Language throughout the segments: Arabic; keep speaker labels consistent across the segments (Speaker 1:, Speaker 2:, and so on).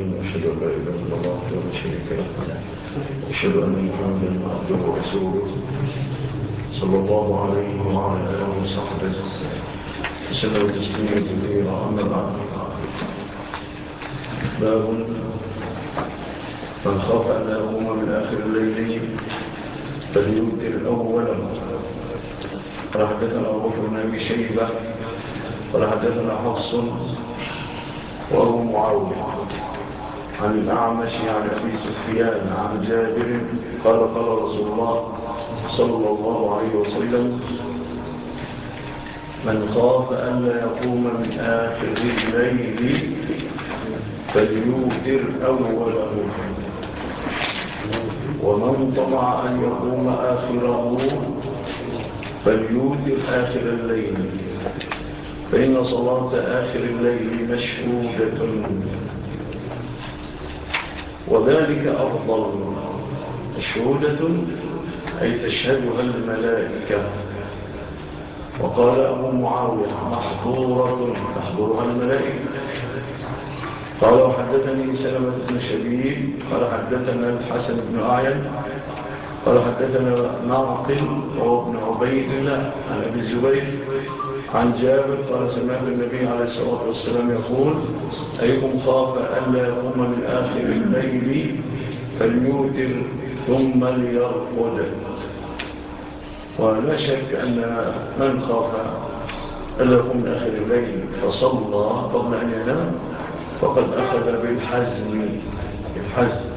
Speaker 1: العالمين أشهد أن لا إله إلا الله وحده لا شريك له أشهد أن محمدا عبده ورسوله صلى الله عليه وعلى آله وصحبه وسلم تسليما كثيرا. أما بعد باب من خاف أن يقوم من آخر الليل فليوتر أولا قال حدثنا أبو بن أبي شيبة قال حدثنا حفص وهو معاوية. عن الأعمش عن أبي سفيان عن جابر قال قال رسول الله صلى الله عليه وسلم من خاف أن لا يقوم من آخر الليل فليوتر أوله. ومن طمع أن يقوم آخره فليوتر آخر الليل. فإن صلاة آخر الليل مشهودة. وذلك أفضل مشهودة أي تشهدها الملائكة. وقال أبو معاوية محضورة تحضرها الملائكة. قال وحدثني سلمة بن شبيب قال حدثنا الحسن بن أعين قال حدثنا ناقل وابن عبيد الله عن أبي الزبير عن جابر قال سمعت النبي عليه الصلاة والسلام يقول أيكم خاف ألا يقوم من آخر الليل فليوتر ثم ليرقد. ولا شك أن من خاف ألا يقوم من آخر الليل فصلى قبل أن ينام فقد أخذ بالحزم الحزم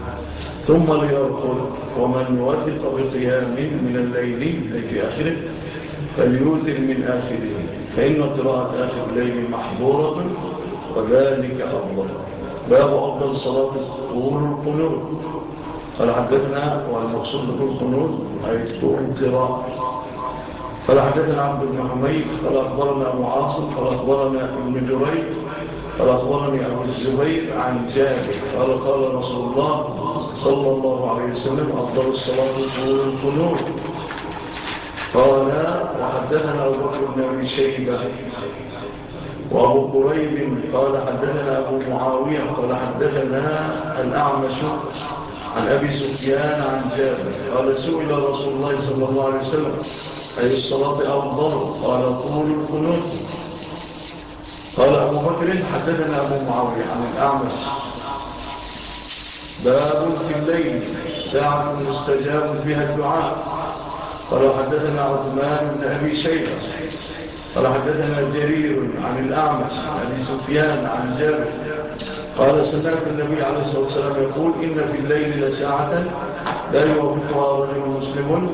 Speaker 1: ثم ليرقد ومن وثق بقيام من الليل في آخره فليوتر من آخره. فإن قراءة آخر الليل محظورة وذلك أفضل. باب أفضل صلاة طول القنور فلحدثنا والمقصود بطول قنور أي طول القراءة. فلحدثنا عبد بن حميد فلأخبرنا أخبرنا أبو عاصم ابن جريج فلأخبرني أبو الزبير عن جابر قال قال رسول الله صلى الله عليه وسلم أفضل الصلاة طول القنور قال وحدثنا أبو بكر بن أبي شيبة وأبو قريب قال حدثنا أبو معاوية قال حدثنا الأعمش عن أبي سفيان عن جابر قال سئل رسول الله صلى الله عليه وسلم أي الصلاة أفضل؟ قال طول القنوت. قال أبو بكر حدثنا أبو معاوية عن الأعمش. باب في الليل ساعة مستجاب فيها الدعاء. قال حدثنا عثمان بن أبي شيخ قال حدثنا جرير عن الأعمى عن سفيان عن جابر. قال سمعت النبي عليه الصلاة والسلام يقول إن في الليل لساعة لا يوافقها رجل مسلم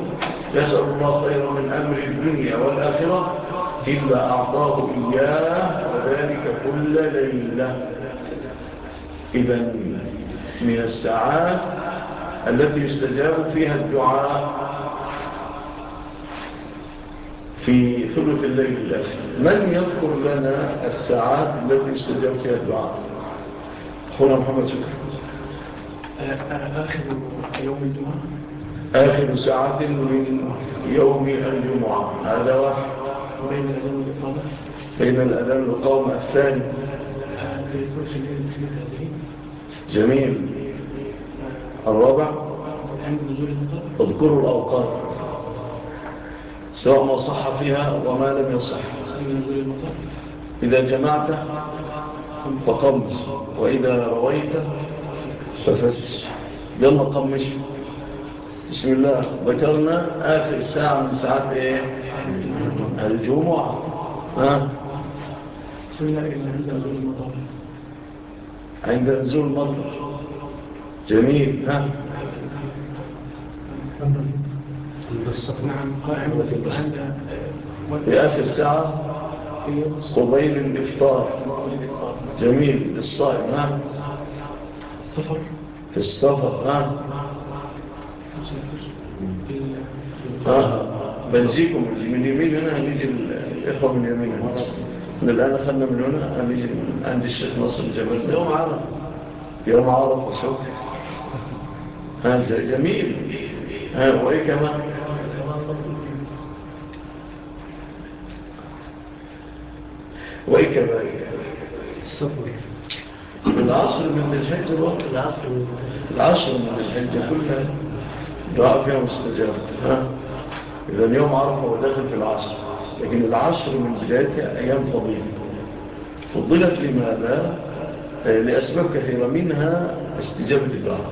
Speaker 1: يسأل الله خيرا من أمر الدنيا والآخرة إلا أعطاه إياه وذلك كل ليلة. إذا من الساعات التي يستجاب فيها الدعاء في ثلث الليل الأخير من يذكر لنا الساعات التي استجاب فيها الدعاء؟ أخونا محمد شكرا.
Speaker 2: آخر يوم الجمعة؟
Speaker 1: آخر ساعة من يوم الجمعة. هذا واحد.
Speaker 2: بين الأذان والإقامة؟
Speaker 1: بين الأذان والإقامة الثاني. جميل. الرابع؟ اذكروا الأوقات. سواء ما صح فيها وما لم يصح. إذا جمعته فقمص وإذا رويت ففس يلا قمش. بسم الله. ذكرنا آخر ساعة من ساعات إيه؟ الجمعة. ها؟
Speaker 2: عند نزول المطر.
Speaker 1: عند نزول المطر. جميل. ها؟
Speaker 2: نعم قائمة
Speaker 1: في آخر ساعة قبيل الإفطار. جميل. للصائم. ها؟
Speaker 2: السفر
Speaker 1: في السفر. ها؟
Speaker 2: آه.
Speaker 1: ها من يمين هنا هنيجي الإخوة من يمين هنا. من الآن أخذنا من هنا نيجي عند الشيخ ناصر الجبل.
Speaker 2: يوم عرف
Speaker 1: يوم عرف وسوك هذا جميل. ها وإيه كمان؟ وہی کہہ
Speaker 2: رہا ہے۔ سب وہی۔
Speaker 1: العصر من الحج الوقت
Speaker 2: العصر
Speaker 1: العصر من الحج كلها دعاء فيها مستجابة إذا يوم عرفة وداخل في العصر لكن العصر من بدايتها أيام فضيلة فضلت لماذا؟ لأسباب كثيرة منها استجابة الدعاء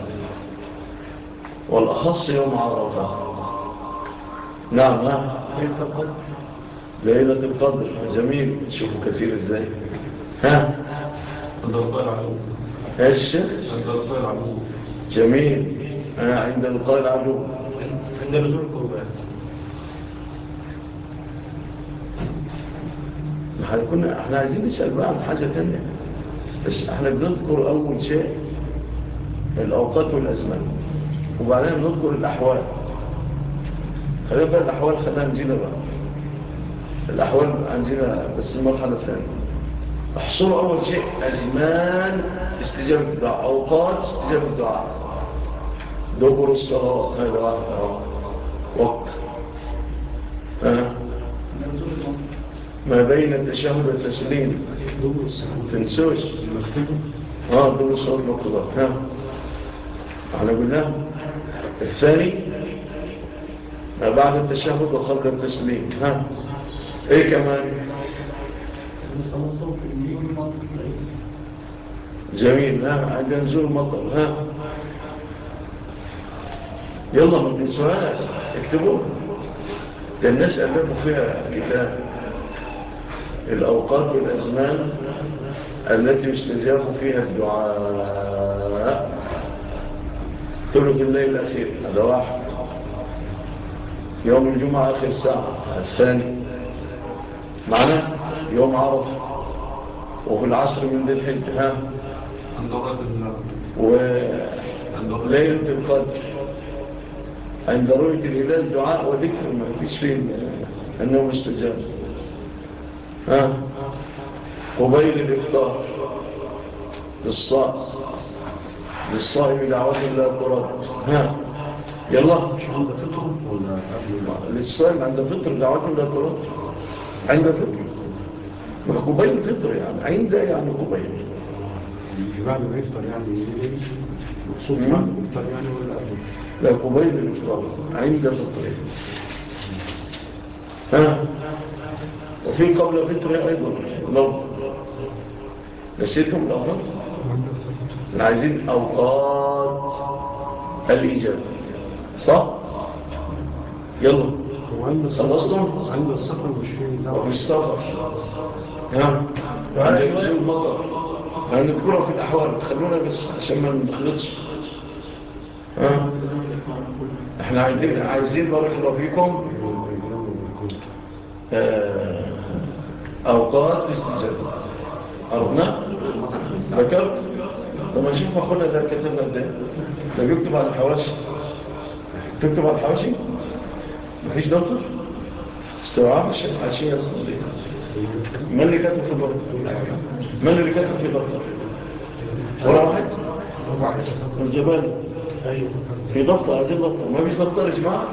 Speaker 1: والأخص يوم عرفة۔ نعم
Speaker 2: نعم۔
Speaker 1: ليلة القدر جميل. شوفوا كثير إزاي. ها؟
Speaker 3: إيش؟
Speaker 1: جميل. أنا عند القاء العلو
Speaker 2: عند نزول القربان
Speaker 1: إحنا كنا إحنا عايزين نسأل بقى عن حاجة ثانية بس إحنا بنذكر أول شيء الأوقات والأزمان. وبعدين بنذكر الأحوال. خلينا بقى الأحوال خلينا نجينا بقى. الأحوال عندنا بس المرحلة الثانية أحصل أول شيء أزمان استجابة الدعاء أوقات استجابة الدعاء. دبر الصلاة هذا وقت ما بين التشهد والتسليم. تنسوش؟ آه دبر الصلاة والقضاء ها؟ على قلنا الثاني ما بعد التشهد وخلق التسليم. ها؟
Speaker 2: إيه
Speaker 1: جميل لا عندنا نزول مطر ها يلا ما تنسوهاش اكتبوها الناس ألفوا فيها كتاب الأوقات والأزمان التي يستجاب فيها الدعاء ثلث الليل الأخير هذا واحد يوم الجمعة آخر ساعة الثاني معنا يوم عرفة وفي العصر من ذي الحجة وليلة القدر. عند رؤية الهلال دعاء وذكر ما فيش فيه النوم استجاب. ها؟ قبيل الإفطار. للصائم للصائم دعوة الله قرار. ها؟ يلا للصائم عند فطر دعوة الله قرار. عند تركيا قبيل فطر يعني عند يعني قبيل
Speaker 3: يباع يفطر يعني مقصود يفطر يعني ولا
Speaker 1: لا قبيل الإفطار. عند فطر. ها؟ وفي قبل فطر أيضا. لو نسيتهم الأوقات عايزين أوقات الإجابة. صح؟ يلا. خلصتم؟
Speaker 3: عند السفر مش فيه دعوة
Speaker 1: مش سفر ها؟ المطر يعني الكرة في الأحوال خلونا بس عشان ما نخلطش ها؟ إحنا عايزين عايزين بارك الله فيكم آه، أوقات استجابة عرفنا؟ ذكرت؟ طب ما نشوف ده كتبنا ده ده بيكتب على الحواشي تكتب على الحواشي؟ مفيش دكتور استوعب العشية الصلية من اللي كاتب في الدكتور من اللي كاتب في الدكتور ولا واحد الجبال في ضبط عزيز ضبط ما فيش ضبط يا جماعة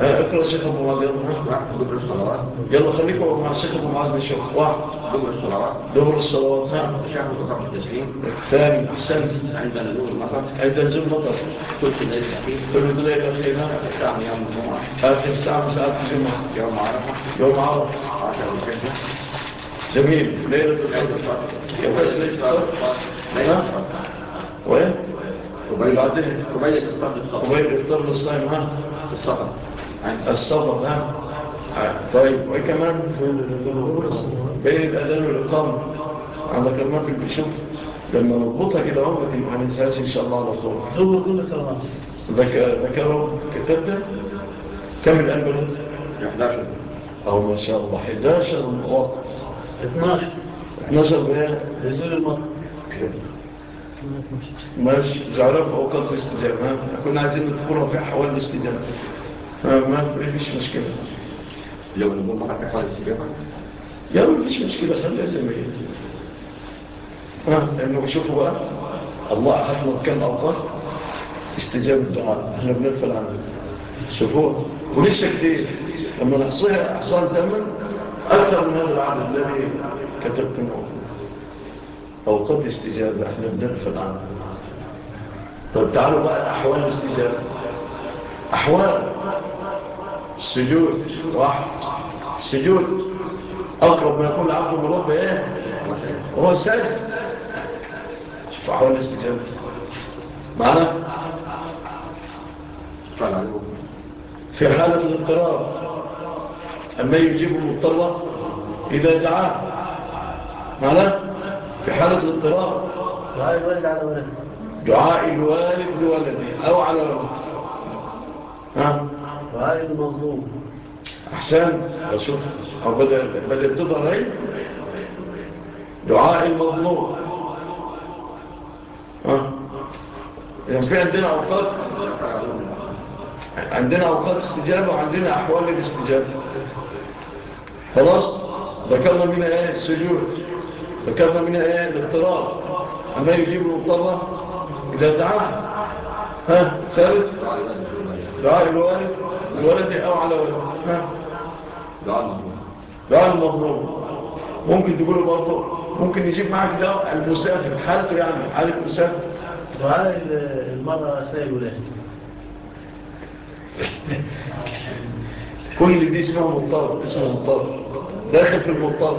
Speaker 1: اقرأ شيخ ابو معاذ يلا معاك معاك
Speaker 4: دبر الصلوات
Speaker 1: يلا خليكم مع شيخ ابو معاذ بالشيخ واحد
Speaker 4: دبر الصلوات
Speaker 1: دبر الصلوات نعم
Speaker 4: شعب وتقرب التسليم
Speaker 1: ثاني احسنت
Speaker 4: عند نزول المطر
Speaker 1: عند نزول
Speaker 4: المطر
Speaker 1: قلت ذلك قلت ذلك
Speaker 4: الخير الساعة يوم الجمعه
Speaker 1: اخر الساعة ساعه الجمعه
Speaker 4: يوم عرفه
Speaker 1: يوم عرفه
Speaker 4: 10 الجمعه
Speaker 1: جميل ليله
Speaker 4: الفطر
Speaker 1: يوم ليله
Speaker 4: الفطر
Speaker 1: ليله
Speaker 4: الفطر
Speaker 1: وين وبعدين
Speaker 4: قبيل
Speaker 1: الفطر الصائم ها الصقر السفر نعم طيب. وايه كمان بين الأذان والإقامة على كمان بيشوف لما نربطها كده اهو ما تنساش إن شاء الله على طول.
Speaker 2: هو كل
Speaker 1: سنة. ذكروا الكتاب ده كم الانبل
Speaker 4: 11
Speaker 1: أو ما شاء الله. 11 مواقع
Speaker 2: 12
Speaker 1: 12 بقى
Speaker 2: نزول المطر
Speaker 1: ماشي. مش عارف أوقات الاستجابة. كنا عايزين ندخلها في أحوال الاستجابة. ما فيش مشكلة
Speaker 4: لو نقول حتى حال السجابة
Speaker 1: يا رب فيش مشكلة خليها زي ما هي لأنه بشوفه بقى الله حفظه كم أوقات استجاب الدعاء إحنا بنغفل عنه شوفوا ولسه كتير لما نحصيها احصان داما أكثر من هذا العدد الذي كتبتموه اوقات الاستجابه إحنا بنغفل عنه طب تعالوا بقى احوال الاستجابه احوال السجود واحد. السجود أقرب ما يقول العبد من رب إيه؟ هو السجد. شفا حول الاستجابة معنا؟ في حالة الانقرار أما يجيب المضطرة إذا دعاه. معنا؟ في حالة الانقرار
Speaker 2: دعاء الوالد على ولده
Speaker 1: دعاء الوالد لولده أو على ولده ها؟
Speaker 2: غير المظلوم.
Speaker 1: أحسن. أشوف. بدأ تظهر هي دعاء المظلوم. ها؟ في عندنا أوقات عندنا أوقات استجابة وعندنا أحوال الاستجابة. خلاص؟ ذكرنا منها إيه السجود. ذكرنا منها إيه الاضطرار أما يجيب المضطرة إذا دعاه. ها؟ ثالث؟
Speaker 4: دعاء الوالد.
Speaker 1: الولد أعلى والمحفة
Speaker 4: دعا المظلوم
Speaker 1: دعا المظلوم ممكن تقول برضه ممكن نجيب معك ده المسافر حالته يعني حالة المسافر.
Speaker 2: وعلى المرأة أثناء الولادة.
Speaker 1: كل دي اسمه مضطر اسمه مضطر. داخل في المضطر.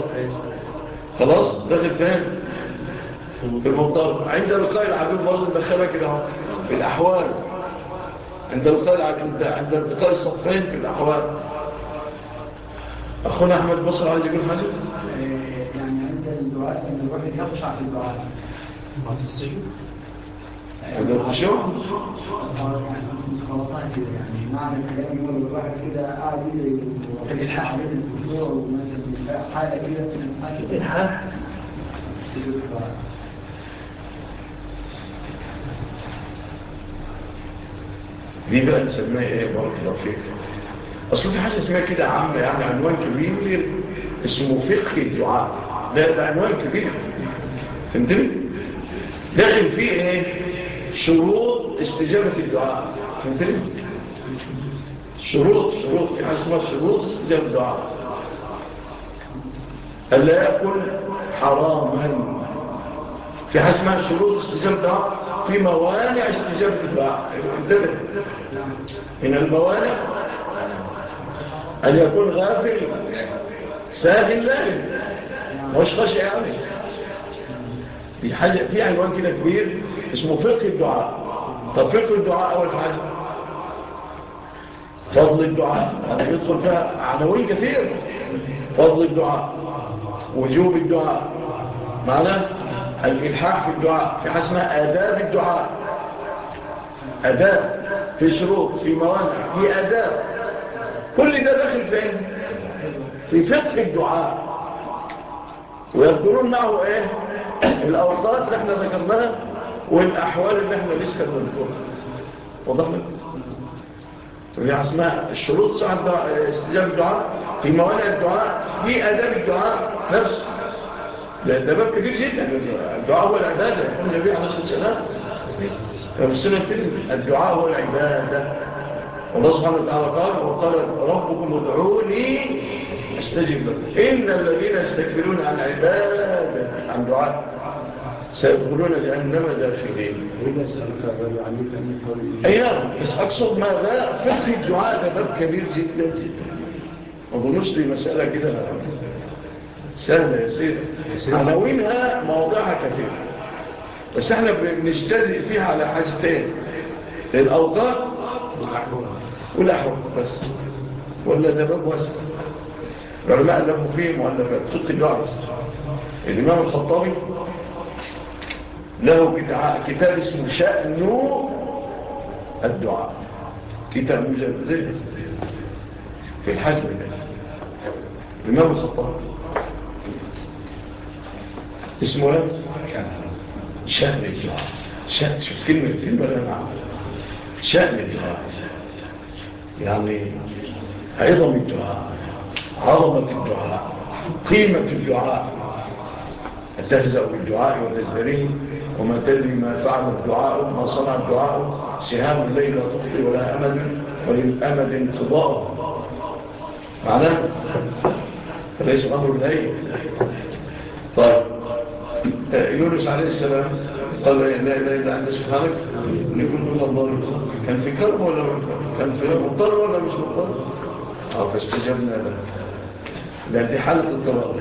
Speaker 1: خلاص؟ داخل فين؟ في المضطر. عند لقاء عبيب برضه دخلها كده في الأحوال. عند الخلع عند انتقال صفين في الأحوال. أخونا أحمد بصر عايز يقول حاجة؟
Speaker 3: يعني عند الدعاء أن الواحد يخشع في الدعاء
Speaker 1: ما السجود
Speaker 3: عند الخشوع؟ يعني معنى الكلام يقول الواحد كده قاعد الإلحاح بين الخشوع ومثلا حالة كده. الإلحاح؟
Speaker 1: دي بقى نسميها إيه؟ بارك الله فيك. أصل في حاجة اسمها كده عامة يعني عنوان كبير اسمه فقه الدعاء. ده ده عنوان كبير. فهمتني؟ داخل فيه إيه؟ شروط استجابة الدعاء. فهمتني؟ شروط شروط. في حاجة اسمها شروط استجابة الدعاء. ألا يأكل حراما جهاز مع شروط استجابة الدعاء في موانع استجابة الدعاء من الموانع أن يكون غافل ساهل لائم مش خشع يعني في حاجة في عنوان كده كبير اسمه فقه الدعاء۔ طب فقه الدعاء أول حاجة فضل الدعاء هذا يدخل فيها عناوين كثير. فضل الدعاء وجوب الدعاء معناه الإلحاح في الدعاء في حسنة آداب الدعاء. آداب في شروط في موانع في آداب. كل ده داخل فين في إيه؟ فتح الدعاء. ويذكرون معه إيه؟ الأوقات اللي إحنا ذكرناها والأحوال اللي إحنا لسه بنذكرها. وضحنا في يعني اسماء الشروط صح؟ استجاب الدعاء. في موانع الدعاء في آداب الدعاء نفسه. لأن ده باب كبير جدا. الدعاء هو العبادة. يقول النبي عليه الصلاة والسلام ففي السنة كده الدعاء هو العبادة. والله سبحانه وتعالى قال وقال ربكم ادعوني أستجب إن الذين يستكبرون عن عبادة عن دعاء سيقولون لأنما داخلين. أي نعم بس أقصد ماذا؟ فقه الدعاء ده باب كبير جدا جدا. أبو نصري مسألة كده. سهلة يسيرة عناوينها موضعها كثيرة بس إحنا بنجتزئ فيها على حاجتين. الأوقات والأحوال بس. ولا ده باب واسع. العلماء لهم فيه مؤلفات تطي جارس الإمام الخطابي له كتاب اسمه شأن الدعاء. كتاب مجلد. في الحجم الإمام الخطابي. اسمه إيه شأن الدعاء شأن شوف كلمة كلمة اللي أنا شأن الدعاء يعني عظم الدعاء عظمة الدعاء قيمة الدعاء۔ التهزأ بالدعاء والنزلين وما تدري ما فعل الدعاء ما صنع الدعاء سهام الليل لا تخطي ولا أمد وللأمد انقضاء معناه ليس الأمر بالأيه يونس عليه السلام قال لا إله إلا أنت سبحانك لكل الله ضال كان في كرب ولا كان في مضطر ولا مش مضطر أو فاستجبنا له لأن دي حالة الضرار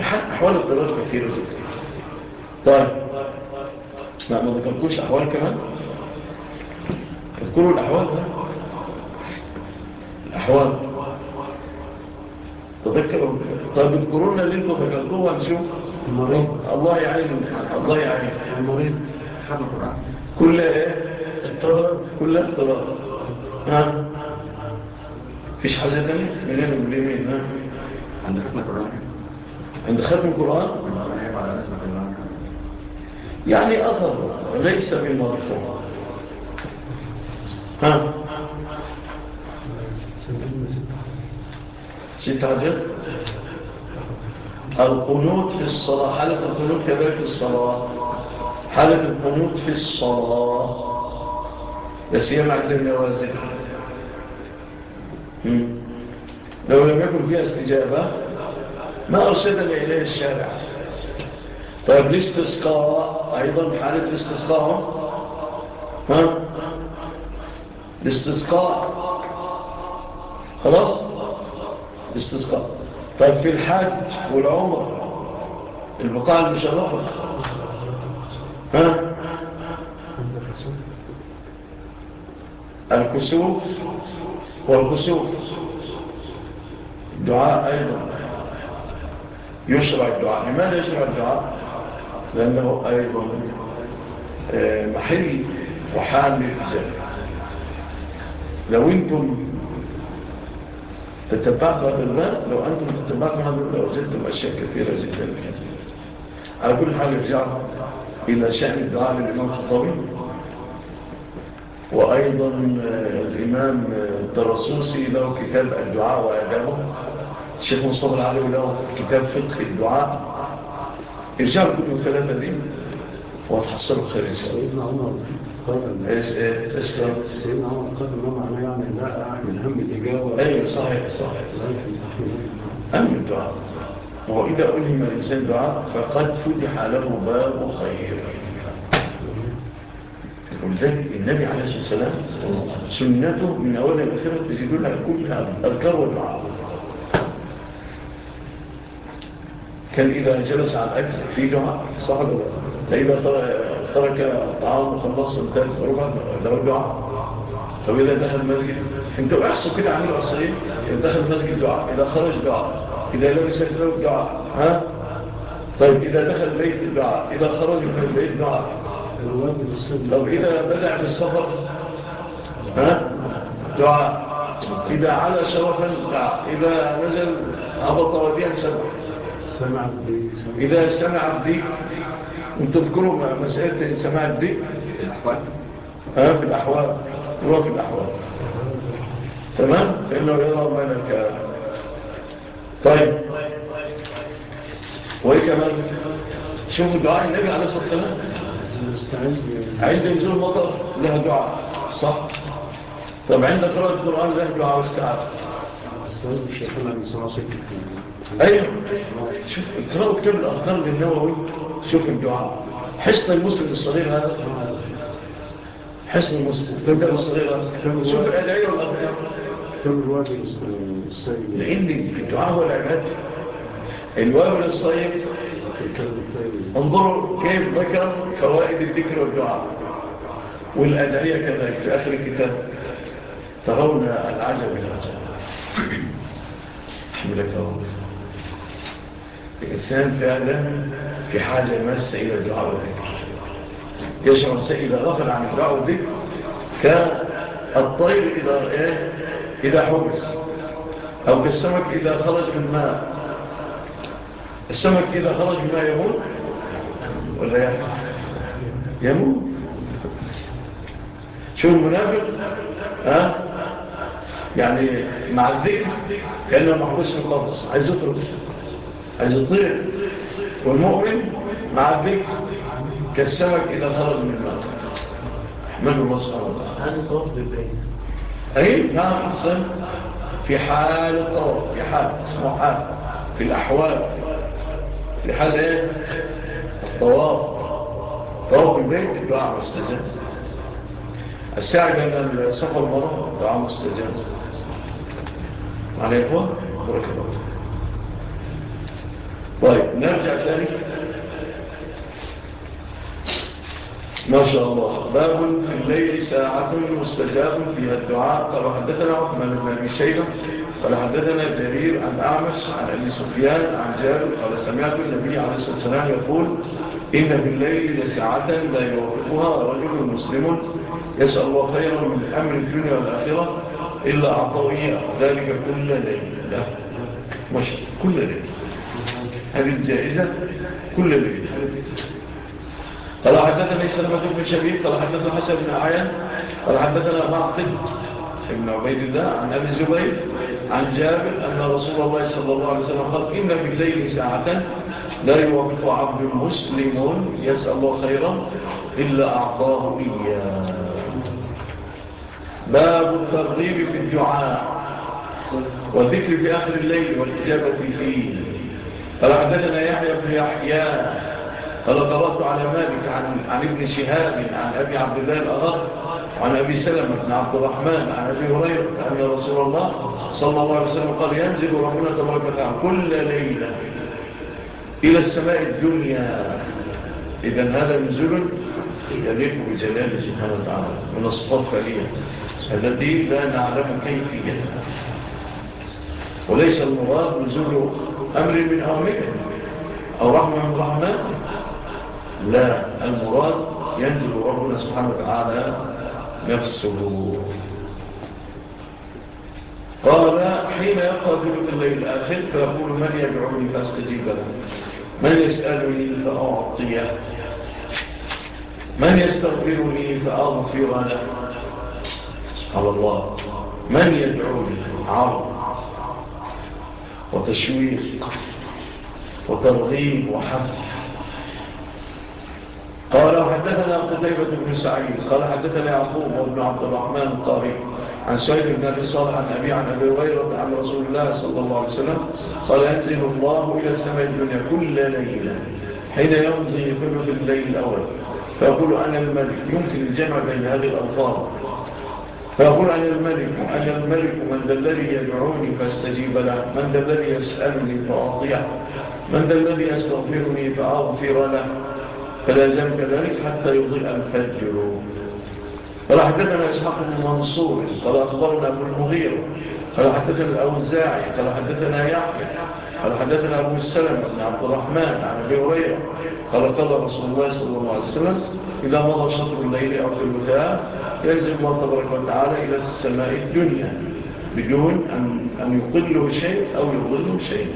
Speaker 1: أحوال الضرار كثيره جدا طيب اسمع ما ذكرتوش أحوال كمان تذكروا الأحوال ده الأحوال تذكروا طيب اذكرونا اللي أنتوا ذكرتوه
Speaker 2: المريض.
Speaker 1: الله يعينه. الله يعينه.
Speaker 2: المريض.
Speaker 1: كل إيه؟
Speaker 2: اضطرار
Speaker 1: كل اضطرار ها؟ فيش حاجة ثانية منين ومنين ها؟
Speaker 4: عند ختم القرآن؟
Speaker 1: عند ختم القرآن؟ يعني أثر ليس بالمرفوع. ها؟ ست حاجات القنوت في الصلاة. حالة القنوت كذلك في الصلاة؟ حالة القنوت في الصلاة؟ بس هي مع النوازل. لو لم يكن فيها استجابة ما أرسلنا إليه الشارع. طيب الاستسقاء أيضا حالة الاستسقاء ها؟ الاستسقاء. خلاص؟ استسقاء طيب في الحج والعمر البقاع المشرفة ها؟ الكسوف والكسوف. الدعاء أيضا. يشرع الدعاء. لماذا يشرع الدعاء؟ لأنه أيضا آه، محل وحامل ذلك لو أنتم تتبعتها الماء لو أنتم تتبعتم هذا الماء لوجدتم أشياء كثيرة جدا على كل حال ارجع إلى شأن الدعاء للإمام الخطابي وأيضا الإمام الترسوسي له كتاب الدعاء وأدابه. الشيخ مصطفى العلي له كتاب فقه الدعاء. ارجعوا كل الثلاثة دي وتحصلوا خير إن شاء الله. قد
Speaker 2: سيدنا عمر قد ما معناه يعني لا من هم الاجابه
Speaker 1: أي صحيح صحيح هم الدعاء وإذا ألهم الإنسان دعاء فقد فتح له باب خير ولذلك النبي عليه الصلاة والسلام سنته من أول الأخيرة تجدون لك كل أذكار والدعاء كان إذا جلس على الأكل في دعاء صعب فإذا ترك طعام مخلص الثالث ربع لو دعاء طب إذا دخل المسجد انت احصوا كده عملوا أصرين إذا دخل المسجد دعاء إذا خرج دعاء إذا لبس الثوب دعاء ها طيب إذا دخل البيت دعاء إذا خرج من البيت دعاء طب إذا بدأ بالسفر ها؟ دعاء إذا على شرفا دعاء إذا نزل هبط وديا سبع إذا سمع الذكر أنتوا تذكروا مسألة
Speaker 4: السماعات
Speaker 1: دي؟ في الأحوال. هو في الأحوال. تمام؟ إنه يرى منك طيب. وإيه كمان؟ شوفوا دعاء النبي عليه الصلاة والسلام. عند نزول مطر لها دعاء صح؟ طب عند قراءة القرآن لها دعاء واستعاد أيوه. اقرأوا كتاب الأرقام للنووي شوف الدعاء. حصن المسلم الصغير هذا. حصن المسلم. الكتاب الصغير هذا. شوف الأدعية والأذكار
Speaker 2: كم الواجب الصغير؟
Speaker 1: لأن الدعاء هو العبادة
Speaker 2: الواجب الصغير
Speaker 1: انظروا كيف ذكر فوائد الذكر والدعاء. والأدعية كذلك. في آخر الكتاب. ترون العجب العجب. الإنسان فعلا في حاجة مس إلى دعاء وذكر يشعر إذا غفل عن دعاء وذكر كالطير إذا إيه؟ إذا حبس. أو كالسمك إذا خرج من ماء. السمك إذا خرج من ماء يموت ولا يحب يموت. شو المنافق؟ ها؟ يعني مع الذكر كأنه محبوس من قبص عايز يطرق عايز يطير والمؤمن مع الذكر كالسمك إذا خرج من الماء من الله سبحانه وتعالى
Speaker 2: هذا بالبين
Speaker 1: أي نعم حسن في حال الطرف في حال. اسمه حال. في الأحوال. في حال إيه؟ الطواف. طواف البيت الدعاء مستجد الساعة أن سفر مرة دعاء مستجد على إخوة أخبرك الله طيب نرجع ثاني ما شاء الله باب في الليل ساعة مستجاب فيها الدعاء قال حدثنا عثمان بن أبي شيبة قال حدثنا جرير عن أعمش عن أبي سفيان عن جابر قال سمعت النبي عليه الصلاة والسلام يقول إن في الليل لساعة لا يوقفها رجل مسلم يسأل الله خيرا من أمر الدنيا والآخرة إلا عطوية. ذلك كل ليلة مش كل ليلة هذه الجائزة كل ليلة قال حدثنا سلمة بن شبيب قال حدثنا حسن بن عيان قال حدثنا معقد ابن عبيد الله عن أبي الزبير عن جابر أن رسول الله صلى الله عليه وسلم قال إن في الليل ساعة لا يوقف عبد مسلم يسأل الله خيرا إلا أعطاه إياه. باب الترغيب في الدعاء والذكر في آخر الليل والإجابة فيه قال عددنا يحيى بن يحيى قال قرأت على مالك عن, عن ابن شهاب عن أبي عبد الله الأغر عن أبي سلم بن عبد الرحمن عن أبي هريرة أن رسول الله صلى الله عليه وسلم قال ينزل ربنا تبارك وتعالى كل ليلة إلى السماء الدنيا. إذا هذا نزل يليق بجلاله سبحانه وتعالى من الصفات فليه التي لا نعلم كيف وليس المراد نزول أمر من أمره أو رحمة من رحمته لا المراد ينزل ربنا سبحانه وتعالى نفسه۔ قال حين يقضي الليل الآخر فيقول من يدعوني فاستجيب له؟ من يسألني فأعطيه؟ من يستغفرني فأغفر له؟ على الله من يدعو عرض وتشويق وترغيب وحفظ؟ قال حدثنا قتيبة بن سعيد قال حدثنا يعقوب بن عبد الرحمن الطارق عن سعيد بن أبي صالح عن أبي عن أبي غيرة عن رسول الله صلى الله عليه وسلم قال ينزل الله إلى السماء الدنيا كل ليلة حين يمضي ثلث الليل الأول فأقول أنا الملك يمكن الجمع بين هذه الألفاظ فأقول أنا الملك أنا الملك من ذا الذي يدعوني فاستجيب له من ذا الذي يسألني فأعطيه من ذا الذي يستغفرني فأغفر له. فلازم كذلك حتى يضيء الفجر. قال حدثنا إسحاق بن منصور قال أخبرنا أبو المغير قال حدثنا الأوزاعي قال حدثنا يحيى قال حدثنا أبو السلم بن عبد الرحمن عن أبي هريرة قال قال رسول الله صلى الله عليه وسلم إذا مضى شطر الليل أو ثلثاء يلزم الله تبارك وتعالى إلى السماء الدنيا بدون أن, أن يقله شيء أو يغله شيء.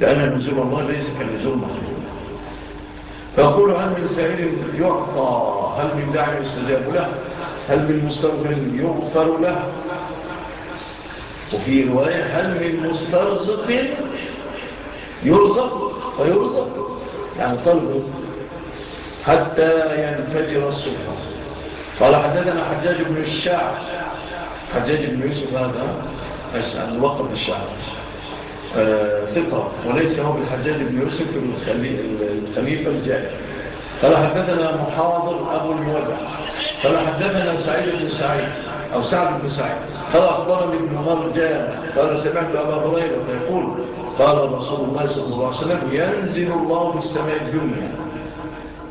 Speaker 1: لأن نزول الله ليس كالنزوم مخلوق. فأقول هل من سائل يعطى؟ هل من داعي يستجاب له؟ هل من مستغفر يغفر له؟ وفي رواية هل من مسترزق يرزق ويرزق. يعني طلب رزق حتى ينفجر الصفحة قال حدثنا حجاج بن الشعب حجاج بن يوسف هذا أسأل الوقت بالشعر. آه، ثقة وليس هو بالحجاج بن يوسف الخليفة الجائر قال حدثنا محاضر أبو المودع قال حدثنا سعيد بن سعيد أو سعد بن سعيد. قال أخبرني ابن عمر الجائر قال سمعت أبا هريرة يقول قال رسول الله صلى الله عليه وسلم ينزل الله بالسماء الدنيا.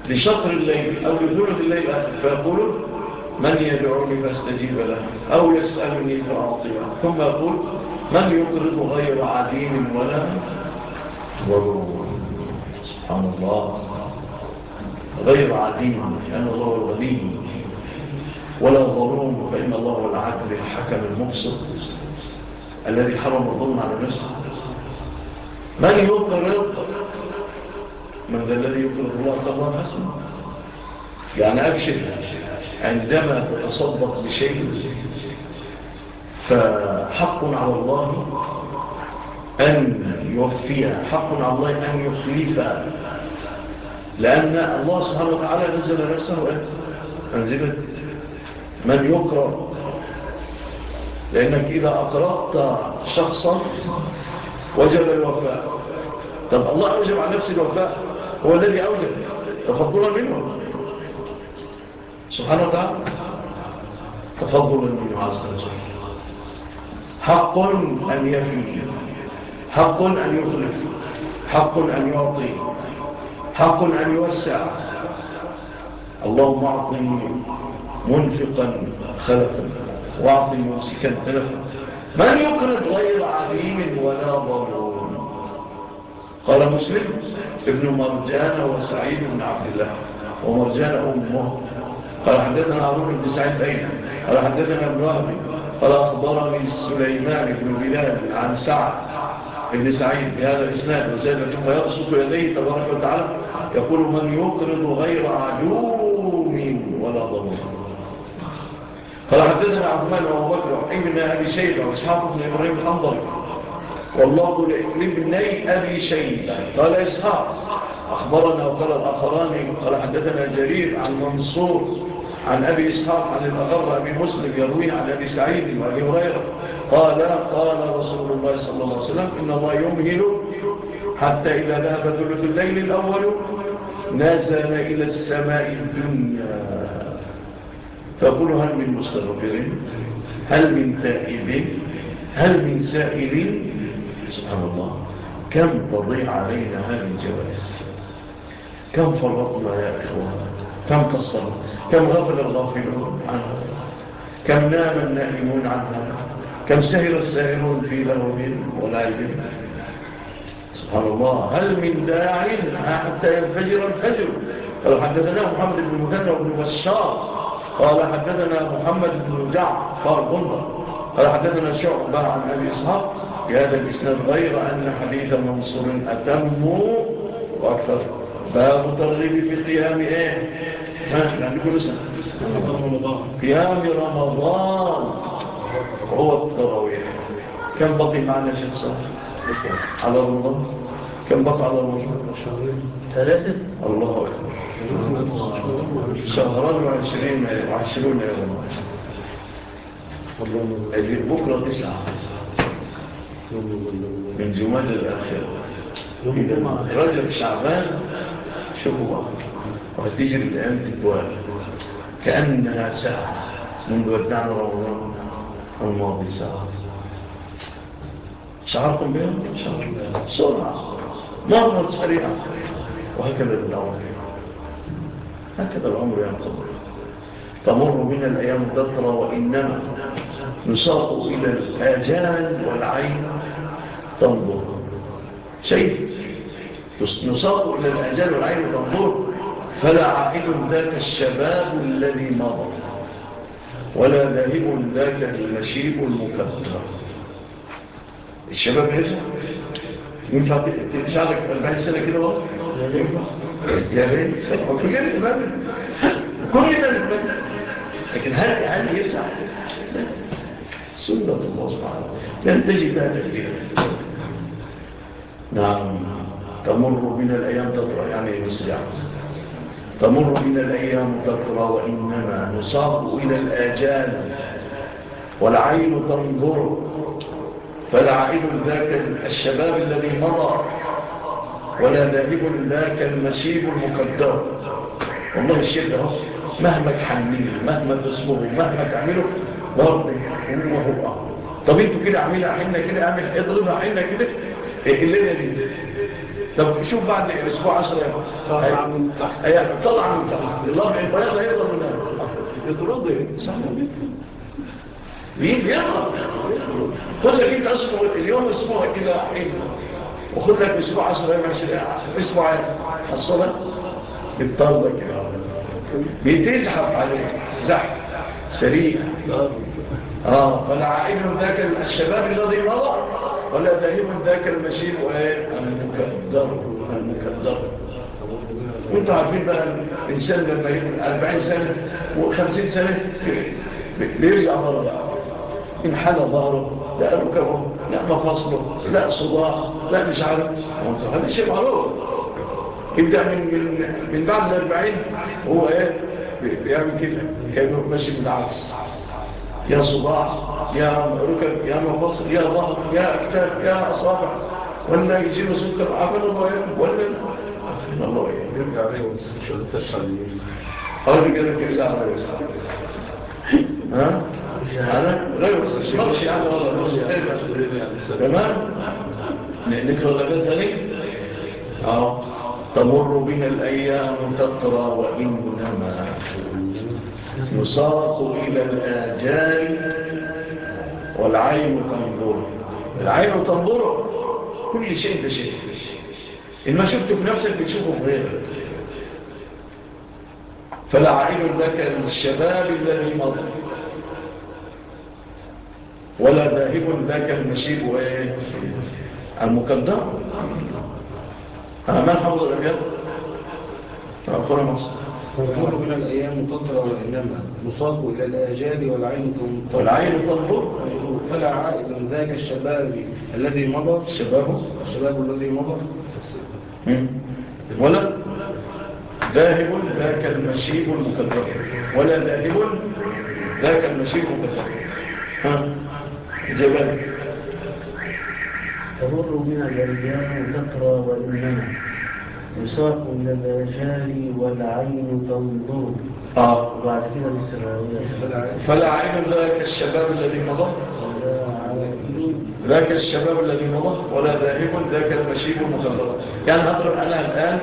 Speaker 1: لشطر الليل أو لثلث الليل فيقول من يدعوني فاستجيب له أو يسألني فأعطيه. ثم يقول من يقرض غير عديم ولا ضرور سبحان الله. غير عديم لأن الله الغني ولا ضرور فإن الله العدل الحكم المبسط الذي حرم الظلم على نفسه. من يقرض من ذا الذي يكون الله طبعا حسن يعني أكشف عندما تتصدق بشيء فحق على الله أن يوفيها حق على الله أن يخليفها لأن الله سبحانه وتعالى نزل نفسه أنزلت من يقرأ. لأنك إذا أقرأت شخصا وجب الوفاء. طب الله يجب على نفسه الوفاء. هو الذي أوجد. تفضلا منه. سبحانه وتعالى. تفضلا منه عز وجل. حق أن يفي حق أن يخلف. حق أن يعطي. حق أن يوسع. اللهم أعطني منفقا خلفا وأعطني موسكا تلفا من يقرد غير عظيم ولا ضرور قال مسلم ابن مرجان وسعيد بن عبد الله ومرجان أمه. قال حدثنا عمرو بن سعيد أين قال حدثنا ابن وهب قال أخبرني سليمان بن بلال عن سعد ابن سعيد بهذا الإسناد وزيد ثم يبسط يديه تبارك وتعالى يقول من يقرض غير عجوم ولا ضمير. قال حدثنا عثمان وابو بكر وحي بن أبي شيبه وإسحاق بن إبراهيم الحنظري والله لابني أبي شيبة. قال إسحاق أخبرنا وقال الآخران قال حدثنا جرير عن منصور عن أبي إسحاق عن الأغرى أبي مسلم يروي عن أبي سعيد وأبي هريرة. قال قال رسول الله صلى الله عليه وسلم إن الله يمهل حتى إذا ذهب ثلث الليل الأول نزل إلى السماء الدنيا. فقل هل من مستغفر؟ هل من تائب؟ هل من سائل؟ سبحان الله كم تضيع علينا هذه الجوائز كم فرطنا يا إخوان. كم قصرت كم غفل الغافلون عنها كم نام النائمون عنها كم سهر السائرون في لهم ولعبهم سبحان الله. هل من داعين حتى ينفجر الفجر؟ قال حدثنا محمد بن مكتب بن بشار قال حدثنا محمد بن جعفر بن قال حدثنا شعبة عن أبي إسحاق. بهذا الإسلام غير أن حديث منصور أتم وأكثر. باب ترغيب في قيام إيه؟ ما نقول سنة قيام رمضان هو التراويح. كم بقي معنا شيخ صالح على رمضان؟ كم بقى على رمضان؟ ثلاثة. الله أكبر. شهران وعشرين وعشرون يوم. بكرة تسعة. من جمال الأخير إذا رجل شعبان شبوة وتجري الأيام تتوالى كأنها ساعة منذ ودعنا رمضان الماضي ساعة. شعركم بها؟ شعر بسرعة مرة سريعة. وهكذا العمر هكذا العمر ينقضي تمر بنا الأيام تترى وإنما. يساق إلى الآجان والعين. تنظر. شيء يساق إلى الآجان والعين تنظر. فلا عائد ذاك الشباب الذي مضى. ولا ذاهب ذاك المشيب المكتر الشباب يرجع ينفع تشعرك 40 سنة كده وقت ينفع. يا بني سنة كل ده لكن هل هل يرجع سنة الله سبحانه لن تجد هذا تكبيرا نعم. تمر من الأيام تطرى يعني مسرع تمر من الأيام تطرى وإنما نصاب إلى الآجال. والعين تنظر فالعين ذاك الشباب الذي مضى ولا ذاهب ذاك المسيب المقدر. والله الشيء ده مهما تحمله مهما تصبره مهما تعمله طب أنتوا كده اعملها إحنا كده اعمل اضربها إحنا كده الليلة دي طب شوف بعد أسبوع 10 إيه طلع من طلع الله البياض يضرب من
Speaker 2: يضربه
Speaker 1: صح مين يضرب خد لك انت اسمه اليوم أسبوع كده حلو وخد لك أسبوع عشر أيام إيه أسبوع الصلاه بالطرد كده بيتزحف عليك زحف سريع آه ولا عائل ذاك الشباب الذي مضى ولا دائم ذاك المشيب وايه أنا مكدر أنا مكدر عارفين بقى الانسان لما يكون 40 سنة و50 سنة بيرجع مره بقى انحنى ظهره لا ركبه لا مفاصله لا صداع لا مش عارف هذا شيء معروف. ابدا من من بعد ال 40 هو إيه؟ بيعمل كده. كأنه ماشي بالعكس يا صباح يا ركب يا مبصر يا ظهر يا أكتاب يا أصابع. ولا يجيب سكر. عبد الله ولا عفل الله
Speaker 2: يرجع عليه ويسأل تسأل
Speaker 1: أول كده كيف ساعة ها؟ لا يوصل مرشي على والله تمام؟ نكره لك ثاني؟ أه. تمر بنا الأيام تطرى وإنما يساق إلى الآجال والعين تنظر. العين تنظر. كل شيء بشيء. إن ما شفته في نفسك بتشوفه في غيرك. فلعين من الشباب الذي مضى. ولا ذاهب ذاك المشيب المكدر أعمال حفظ الأبيض تأخر مصر
Speaker 2: وكل من الأيام تطرى وإنما نصاب إلى الآجال والعين تنطر
Speaker 1: والعين تنطر
Speaker 2: فلا عائد ذاك الشباب الذي مضى
Speaker 1: شبابه
Speaker 2: الشباب الذي مضى
Speaker 1: ولا ذاهب ذاك المشيب المكدر ولا ذاهب ذاك المشيب المكدر ها جبال
Speaker 5: تمر بنا الأيام تقرى وإنما يساق إلى الاجال والعين تنظر.
Speaker 1: آه.
Speaker 5: وبعد كده الإسرائيلية.
Speaker 1: فلا عين ذاك الشباب الذي مضى. ذاك الشباب الذي مضى ولا ذاهب ذاك المشيب المخدرات يعني هضرب أنا الآن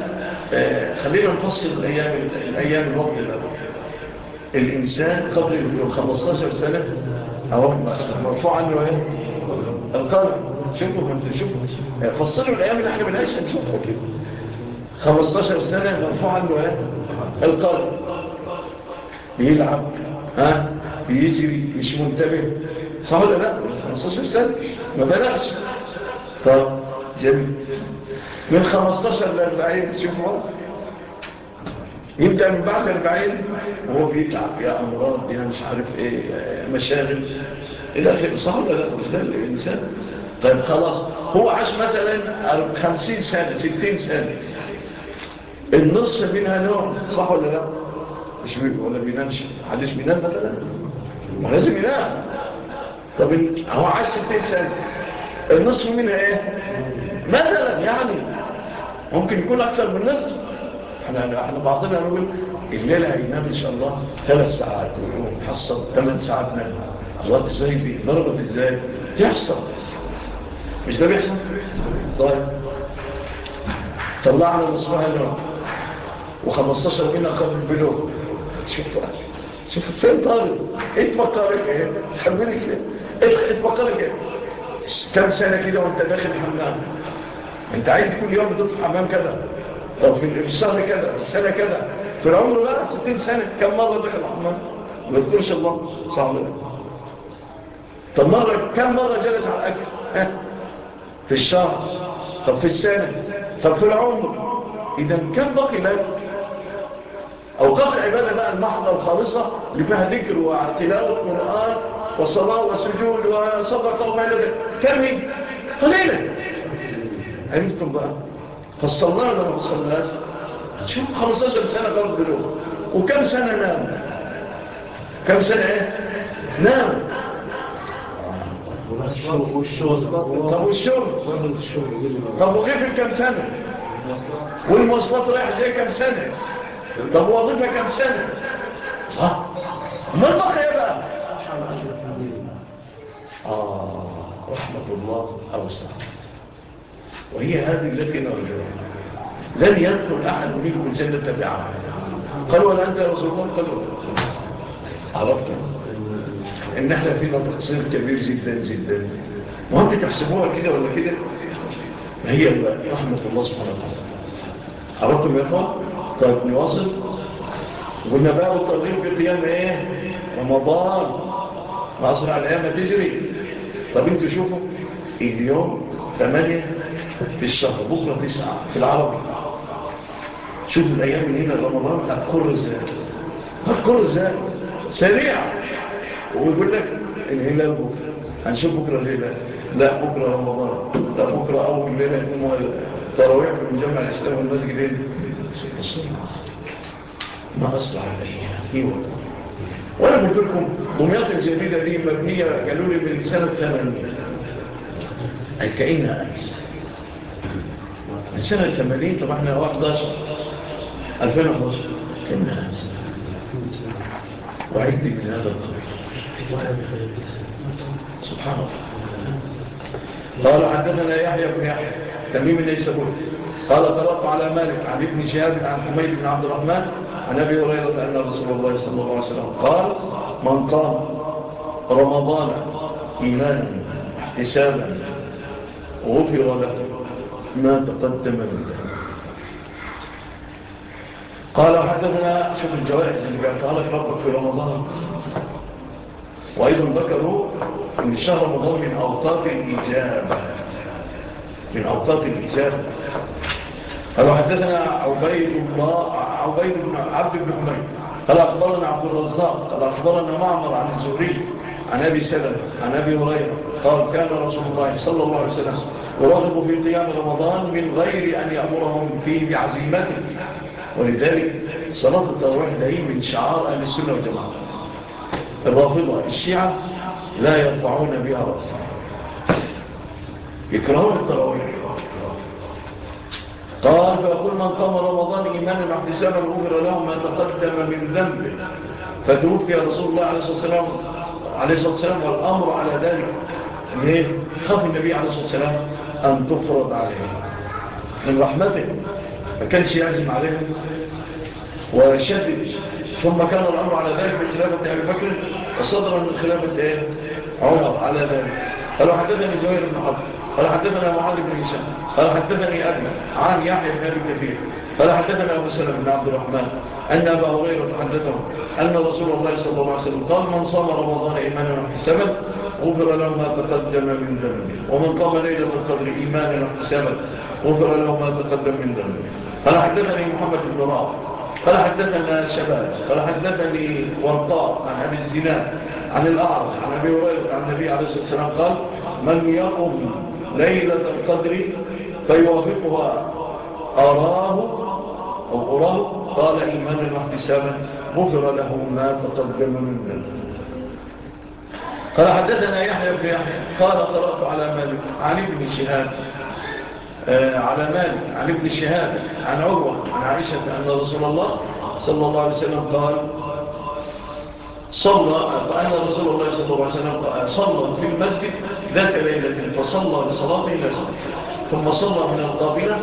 Speaker 1: آه، خلينا نفصل الأيام, الأيام الوقت الأول. الإنسان قبل 15 سنة أو مرفوع عنه القلب. هنشوفه هنشوفه فصلوا الأيام اللي إحنا بنعيش نشوفها كده 15 سنة مرفوع عنه ها القلب بيلعب ها؟ بيجري مش منتبه. صح ولا لا؟ 15 سنة؟ ما بلغش طب جميل. من 15 ل 40 شوفوا يبدأ من بعد 40 وهو بيتعب. يا أمراض يا مش عارف إيه مشاغل. إلى آخر صح ولا لا؟ ده الإنسان؟ طيب خلاص. هو عاش مثلا 50 سنة 60 سنة. النص منها نوم صح ولا لا؟ مش ولا بينامش. حدش بينام مثلا؟ ما لازم ينام. طب هو عاش 60 سنة. النصف منها إيه؟ مثلا يعني. ممكن يكون أكثر من نصف إحنا إحنا بعضنا نقول الليلة هينام إن شاء الله ثلاث ساعات. حصل ثمان ساعات نام. الله إزاي بيضرب إزاي؟ يحصل. مش ده بيحصل طيب. طلعنا المصباح النور و15 منا قبل البلوغ. شوفوا شوفوا فين طارق؟ إيه مكارك إيه حملك إيه مكارك إيه كم سنة كده وأنت داخل الحمام؟ أنت عايز كل يوم بتطلع حمام كده. طب في الشهر كده في السنة كده. في العمر بقى 60 سنة. كم مرة دخل الحمام؟ ما تذكرش الله. صعب. طب مرة كم مرة جلس على الأكل؟ ها؟ في الشهر طب في السنة طب في العمر. إذا كم باقي لك أوقات العبادة بقى المحضة الخالصة اللي فيها ذكر وتلاوة قرآن وصلاة وسجود وصدقة وما إلى ذلك. كم هي؟ قليلة عرفتم بقى؟ فصلنا ولا ما صلناش شوف 15 سنة قبل دلوقتي وكم سنة نام؟ كم سنة إيه؟ نام.
Speaker 2: والشرب
Speaker 1: طب والشرب طب وغيف كم سنة والمواصلات رايح زي كم سنة طب وظيفة كم سنة ها ما البقى يا بقى آه رحمة الله أوسع وهي هذه التي نرجوها لن يدخل أحد منكم الجنة تبعها قالوا أنت يا رسول الله قالوا عرفتم إن إحنا فينا تقصير كبير جدا جدا. وهم تحسبوها كده ولا كده؟ هي رحمة الله سبحانه وتعالى. عرفتم يا إخوة؟ طيب نواصل. قلنا بقى الترغيب بقيام إيه؟ رمضان. معصر على الأيام تجري. طب أنتوا شوفوا اليوم 8 في الشهر بكرة 9 في العربي. شوفوا الأيام من هنا رمضان هتكر إزاي؟ هتكر إزاي؟ سريعه ويقول لك الهلال بكرة. هنشوف بكرة الهلال؟ لا بكرة رمضان. لا بكرة أول ليلة يقوموا تراويح في المجمع الإسلام والمسجد إيه؟ ما أصلح الأشياء وأنا قلت لكم دمياط الجديدة دي مبنية قالوا لي من سنة 80 أي الكائنة أمس. من سنة 80 طبعا إحنا 11 2011 كنا أمس. وعدت زيادة. سبحان الله قال حدثنا يحيى بن يحيى تميم ليس بول قال طلبت على مالك عن ابن شهاب عن حميد بن عبد الرحمن عن أبي هريرة أن رسول الله صلى الله عليه وسلم قال من قام رمضان إيمانا احتسابا غفر له ما تقدم منه قال حدثنا شوف الجوائز اللي بيعطيها لك ربك في رمضان وأيضا ذكروا أن شهر رمضان من أوطاق الإجابة. من أوطاق الإجابة. قالوا حدثنا عبيد الله عبيد بن عبد بن عمي قال أخبرنا عبد الرزاق. قال أخبرنا معمر عن الزهري عن أبي سلم عن أبي هريرة. قال كان رسول الله صلى الله عليه وسلم يرغب في قيام رمضان من غير أن يأمرهم فيه بعزيمته. ولذلك صلاة التراويح دائما من شعار أهل السنة والجماعة. الرافضة الشيعة لا يرفعون بها رأسا يكرهون التراويح قال فأقول من قام رمضان إيمانا واحتسابا وغفر له ما تقدم من ذنبه فتوفي رسول الله عليه الصلاة والسلام عليه الصلاة والسلام والأمر على ذلك. خاف النبي عليه الصلاة والسلام أن تفرض عليه من رحمته. ما كانش يعزم عليه. وشدد ثم كان الأمر على ذلك من خلافة أبي بكر وصدر من خلافة إيه؟ عمر على ذلك. قالوا حدثني زهير بن عبد قالوا حدثنا معاذ بن هشام. قالوا حدثني أبي عن يحيى بن أبي كثير. قالوا حدثنا أبو سلم بن عبد الرحمن أن أبا هريرة تحدثه أن رسول الله صلى الله عليه وسلم قال من صام رمضان إيمانا واحتسابا غفر له ما تقدم من ذنبه. ومن قام ليلة القدر إيمانا واحتسابا غفر له ما تقدم من ذنبه. قال حدثني محمد بن رافع قال حدثنا شباب قال حدثني ورطاء عن أبي الزناد عن الأعرض عن أبي هريرة عن النبي عليه الصلاة والسلام قال من يقوم ليلة القدر فيوافقها أراه أو أراه؟ قال إيمانا واحتسابا غفر له ما تقدم من ذلك قال حدثنا يحيى بن يحيى قال قرأت على مالك عن ابن شهاب آه، على مالك عن ابن شهاب عن عروة عن عائشة أن رسول الله صلى الله عليه وسلم قال صلى فأن رسول الله صلى الله عليه وسلم صلى في المسجد ذات ليلة فصلى لصلاة الناس ثم صلى من القابلة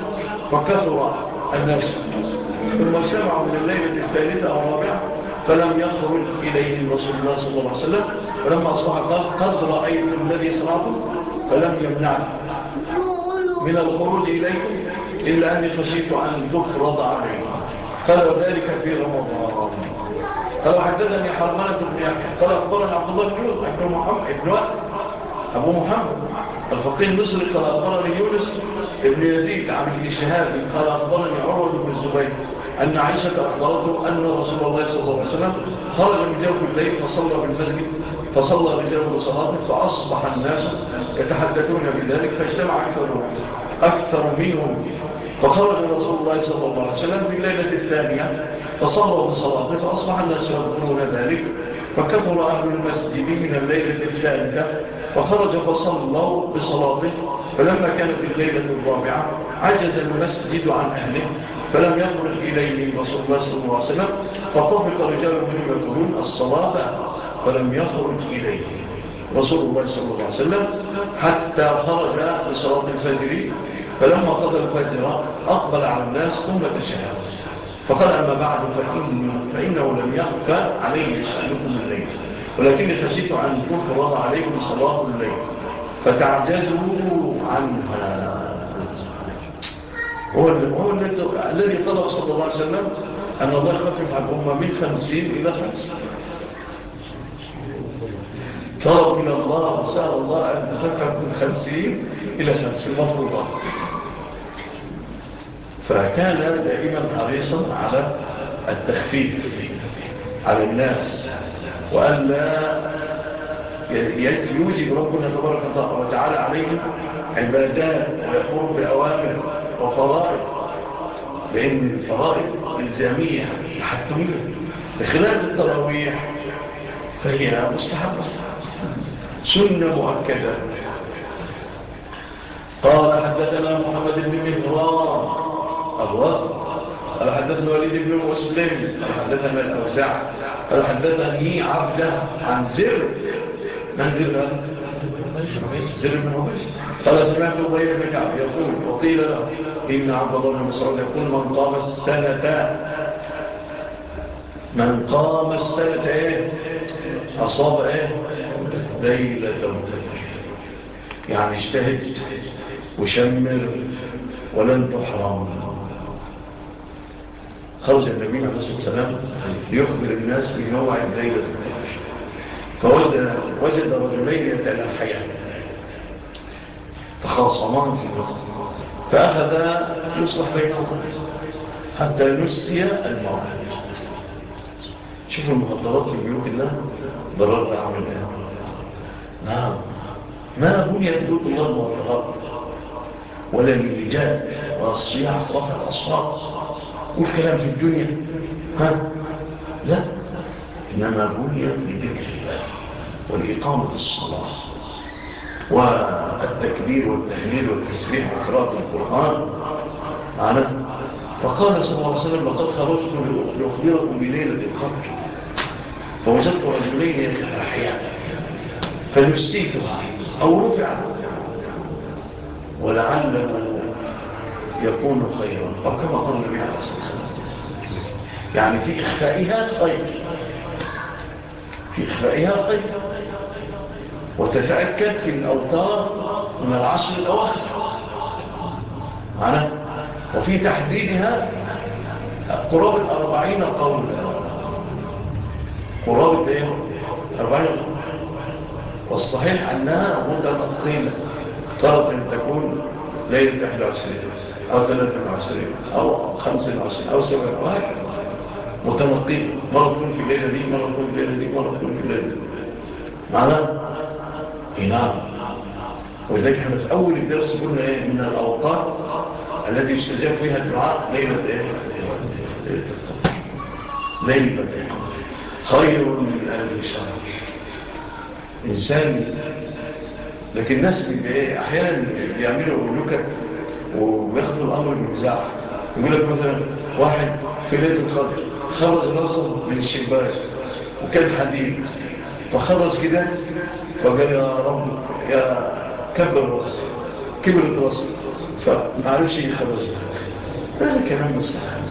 Speaker 1: فكثر الناس. ثم سمع من الليلة الثالثة الرابعة فلم يخرج إليه رسول الله صلى الله عليه وسلم. فلما أصبح قال قد رأيتم الذي صنعته فلم يمنعني من الخروج إليكم إلا أني خشيت أن تفرض عليكم. قال وذلك في رمضان. قال حدثني حرمانة بن يحيى. قال أخبرنا عبد الله بن يوسف ابن محمد ابن أبو محمد الفقيه المصري. قال أخبرني يونس ابن يزيد عن ابن قال أخبرني عروة بن الزبير أن عيشة أخبرته أن رسول الله صلى الله عليه وسلم خرج من جوف الليل فصلى بالمسجد فصلى بالله بصلاته فأصبح الناس يتحدثون بذلك فاجتمع أكثر أكثر منهم. فخرج رسول الله صلى الله عليه وسلم في الليلة الثانية فصلى بصلاته فأصبح الناس يردون ذلك. فكفر أهل المسجد من الليلة الثالثة فخرج فصلوا بصلاته فلما كانت الليلة الرابعة عجز المسجد عن أهله فلم يخرج إليه رسول الله صلى الله عليه وسلم فطفق رجال منهم يقولون الصلاة ولم يخرج إليه. رسول الله صلى الله عليه وسلم حتى خرج لصلاة الفجر فلما قضى الفجر أقبل على الناس ثم تشهد فقال أما بعد فإنه, فإنه لم يخفى عليه شأنكم الليل. ولكن عن أن تفرض عليكم صلاة الليل. فتعجزوا عنها. هو الذي طلب صلى الله عليه وسلم أن الله يخفف عن أمة من خمسين إلى خمسين. طلب من الله وسأل الله أن تخفف من خمسين إلى خمسين مفروضات فكان دائما حريصا على التخفيف على الناس وأن لا يوجب ربنا تبارك الله وتعالى عليهم عبادات ويقوم بأوامر وفرائض. لأن الفرائض الزامية تحتمية خلال التراويح فهي مستحب مستحب سنة مؤكدة قال حدثنا محمد بن مهران. الوصف قال حدثنا وليد بن مسلم. قال حدثنا الأوزع قال حدثني عبده عن زر. من زر؟ زر بن عبيش قال سمعت أبي بن كعب يقول وقيل له إن عبد الله بن مسعود يقول من قام السنة من قام السنة إيه؟ أصاب إيه؟ ليلة وتفر يعني اجتهد وشمر ولن تحرم. خرج النبي عليه الصلاة والسلام يخبر الناس بموعد ليلة القدر فوجد وجد رجلين يتلاحيان فخاصمان في الوطن فأخذ يصلح بينهم حتى نسي الموعد. شوفوا المخدرات في بيوت الله ضررها عمل الآن نعم. ما بني بيوت الله المرتفقة ولا للرجال ولا الصياح الاصوات الأصفاق والكلام في الدنيا. ها؟ لا. إنما بني لذكر الله والإقامة الصلاة والتكبير والتهليل والتسبيح وقراءة القرآن. على فقال صلى الله عليه وسلم لقد خرجت لأخبركم بليلة القدر فوجدت رجلين يتفرحيان فيمسكه أو رفع ولعل من يكون خيرا. أو كما قال النبي عليه الصلاة والسلام. يعني في إخفائها خير. في إخفائها خير. وتتأكد في الأوتار من العشر الأواخر. معنا وفي تحديدها قرابة أربعين قول قرابة إيه؟ أربعين والصحيح أنها مدة قيمة طرف أن تكون ليلة 21 أو 23 أو 25 أو 7 وهكذا متنقيب مرة تكون في الليلة دي مرة تكون في الليلة دي مرة تكون في الليلة دي. معنا؟ إيه، نعم. ولذلك إحنا في أول الدرس قلنا إيه من الأوقات التي يستجاب فيها الدعاء ليلة إيه؟ ليلة إيه؟ خير من أهل شهر. إنسان. لكن الناس أحيانا بيعملوا نكت وبياخدوا الأمر بمزاح يقول لك مثلا واحد في ليلة الخضر خرج راسه من الشباك وكان حديد. فخرج كده وقال يا رب يا كبر راسي كبر راسي فمعرفش يخرج هذا كلام مستحيل.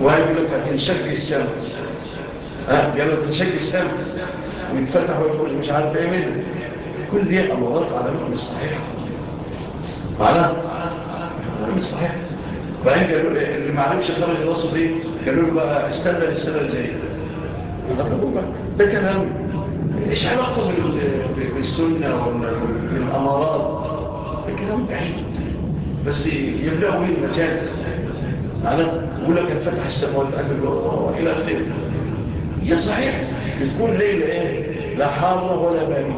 Speaker 1: وهيقول لك هتنشكل السماء ها؟ قالوا تنشكل الشمس. ويتفتح ويخرج مش عارف إيه يعمل كل دي أمارات علامات مش صحيحه معناها؟ مش صحيحه بعدين قالوا اللي ما عرفش خرج الوصف إيه قالوا له بقى استنى للسنة الجاية. ده كلام إيش علاقة بالسنة ولا بالأمارات؟ ده كلام بعيد. بس يبداوا من مجال. معناها؟ يقول لك انفتح السماوات والأرض والى آخره. يا صحيح بتكون ليلة إيه لا حارة ولا بارد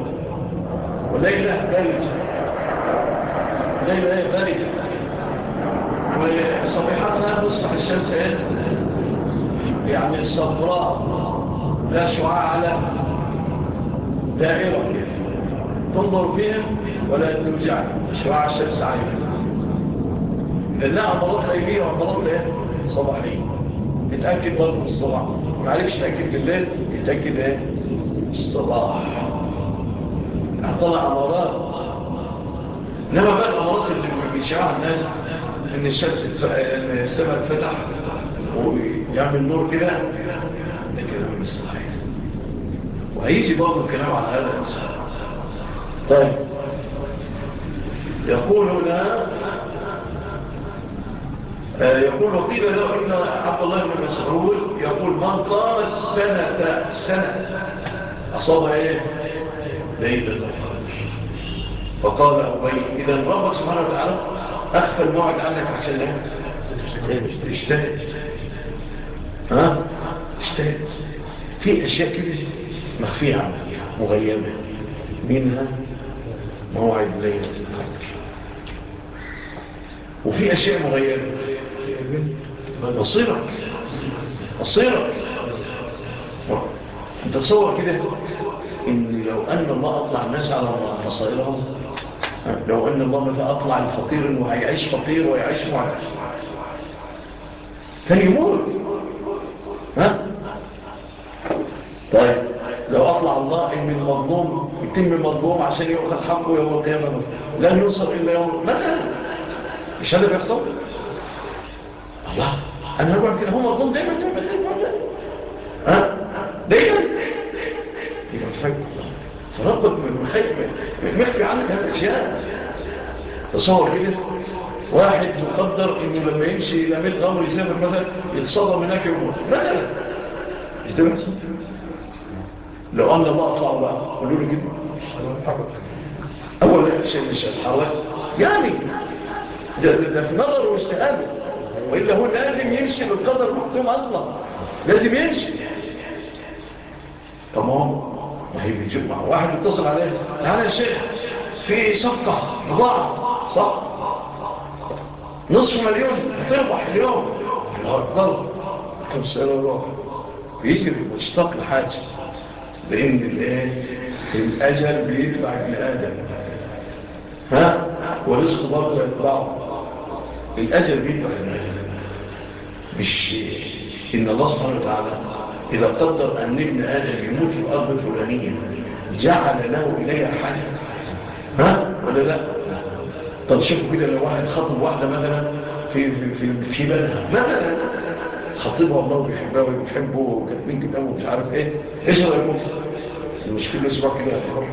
Speaker 1: وليلة بارد ليلة إيه بارد وصبيحاتها نصح الشمس إيه؟ يعني صفراء لا شعاع على دائرة. تنظر فيها ولا ترجع. شعاع الشمس عليها لأنها عضلات ليلية وعضلات إيه؟ صباحية اتأكد برضه الصباح. معرفش أكد بالليل يتأكد إيه الصباح هطلع أمراض إنما بقى الأمراض اللي بيشعر الناس إن الشمس السماء اتفتح ويعمل نور كده ده كلام مش صحيح وهيجي برضه الكلام على هذا المسألة طيب يقول هنا آه، يقول وقيل له إن عبد الله بن مسعود يقول من طال السنة سنة؟ أصابها إيه؟ ليلة فقال أبي إذا ربك سبحانه وتعالى أخفى الموعد عنك عشان لا اجتهد ها؟ اجتهد في أشياء كده مخفية عنك مغيبة. منها موعد ليلة القدر. وفي أشياء مغيبة. من بصيرة بصيرة انت تصور كده ان لو ان الله اطلع الناس على مصائرهم لو ان الله مثلا اطلع الفقير انه هيعيش فقير ويعيش معيش كان يموت ها طيب لو اطلع الله ان المظلوم يتم المظلوم عشان يؤخذ حقه يوم القيامه لن يوصل الا يوم مثلا مش هذا بيحصل الله أنا أقول كده هم اظن دايما دايما دايما دائما دايما دائما تفكر من الخيب مخفي عنك هالاشياء تصور كده واحد يقدر انه لما يمشي إلى ميل غمر يسافر مثلا من هناك يموت مثلا مش ده بس لو قال الله اطلع بقى قولوا له كده اول شيء مش هتحرك يعني ده ده في نظر واجتهاده وإلا هو لازم يمشي بالقدر المحكوم أصلا. لازم يمشي تمام ما هي بتجمع واحد يتصل عليه. تعالى يا شيخ. في صفقة بضاعة. صح. نصف مليون. هتربح اليوم. الهربضل كم سأل الله بيجي مشتاق لحاجة لأن الآن الأجل بيدفع ابن آدم. ها؟ ورزق برضه يطلعه الأجل بيدفع ابن آدم. مش إن الله سبحانه وتعالى إذا قدر أن ابن آدم يموت في الأرض الفلانية جعل له إليها حاجة. ها؟ ولا لا؟ طب شوفوا كده لو واحد خطب واحدة مثلا في, في, في, في بلدها مثلا خطبها الله بيحبها ويحبه وكاتبين كده ومش عارف إيه إيش هو يموت مش كل أسبوع كده هتروح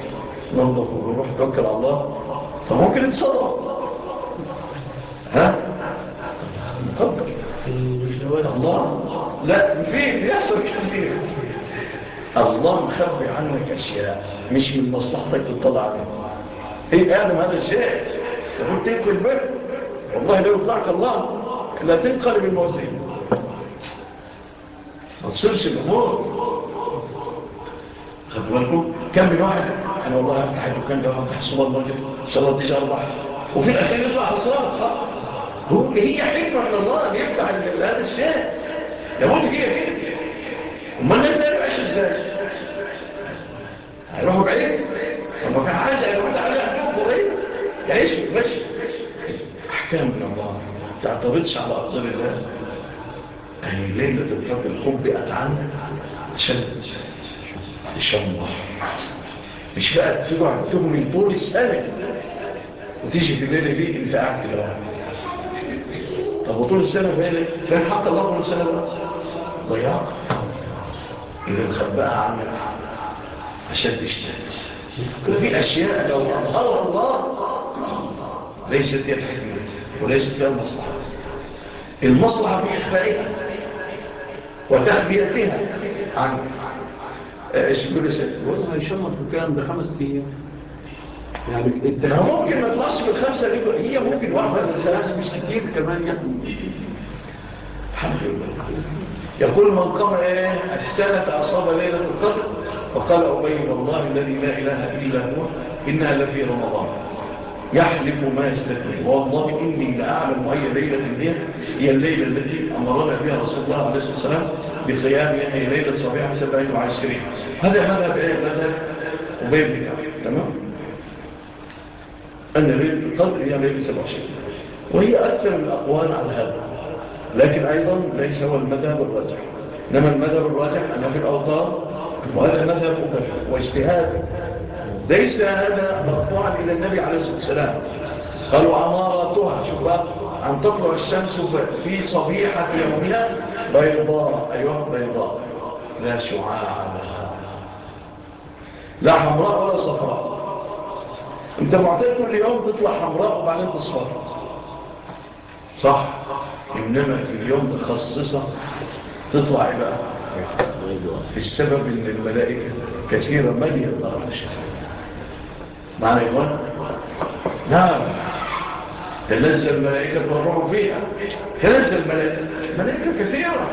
Speaker 1: ننظف ونروح يتوكل على الله. طب ممكن يتصرف. ها؟ طب الجوال الله. لا فين بيحصل كثير. الله مخبي عنك أشياء مش من مصلحتك تطلع عليها إيه آدم هذا الشيء تقول تلك البر والله لو يطلعك الله لا تنقلب الموازين ما تصيرش الأمور. خدوا بالكم. كم من واحد أنا والله أفتح الدكان ده وأفتح الصلاة المرجع صلاة تيجي أربع وفي الأخير يطلع الصلاة صح؟ هو هي حكمة من الله أن يفتح هذا الشيء لابد هي كده أمال الناس ده يبقاش إزاي هيروحوا بعيد طب ما كان عايز هيروحوا عليها أهلكم إيه يعيش ماشي أحكام من الله ما تعترضش على أقدار الله يعني ليلة الفرق الحب أتعنى تشد تشمر مش بقى تقعد من طول السنة وتيجي في الليلة دي انت قاعد كده طب وطول السنة فين فين حط الله طول السنة ضياق إذا نخبأها عنك أشد اشتهد في أشياء لو أظهر الله ليست هي الحكمة وليست هي المصلحة المصلحة في إخفائها وتخبيتها عنك إيش بيقول يا
Speaker 2: سيدي؟ والله ان شاء الله في الكلام ده خمس أيام يعني
Speaker 1: انت ممكن ما تطلعش في الخمسة هي ممكن واحدة
Speaker 2: بس ثلاثة مش كتير كمان يعني.
Speaker 1: يقول من قام إيه السنة أصاب ليلة القدر فقال أبي والله الذي لا إله إلا هو إنها لفي رمضان. يحلف ما يستطيع والله إني لأعلم أي ليلة هي هي الليلة التي أمرنا بها رسول الله عليه الصلاة والسلام بقيام يعني ليلة صبيحة 27 هذا هذا بإيه مذهب أبي تمام؟ أن ليلة القدر هي ليلة 27 وهي أكثر الأقوال على هذا. لكن أيضا ليس هو المذهب الراجح. إنما المذهب الراجح أنه في الأوطار وهذا مذهب أبرح واجتهاد. ليس هذا مقطوعا إلى النبي عليه الصلاة والسلام. قالوا عماراتها شوف بقى أن تطلع الشمس في صبيحة يومها بيضاء. أيها بيضاء. لا شعاع لها. لا حمراء ولا صفراء. انت معطيه كل يوم تطلع حمراء وبعدين تصفر صح؟ إنما في اليوم تخصصة تطلع بقى السبب إن الملائكة كثيرا ما بيقدر معنى يقول نعم. تنزل الملائكة والروح فيها. تنزل الملائكة. ملائكة كثيرة.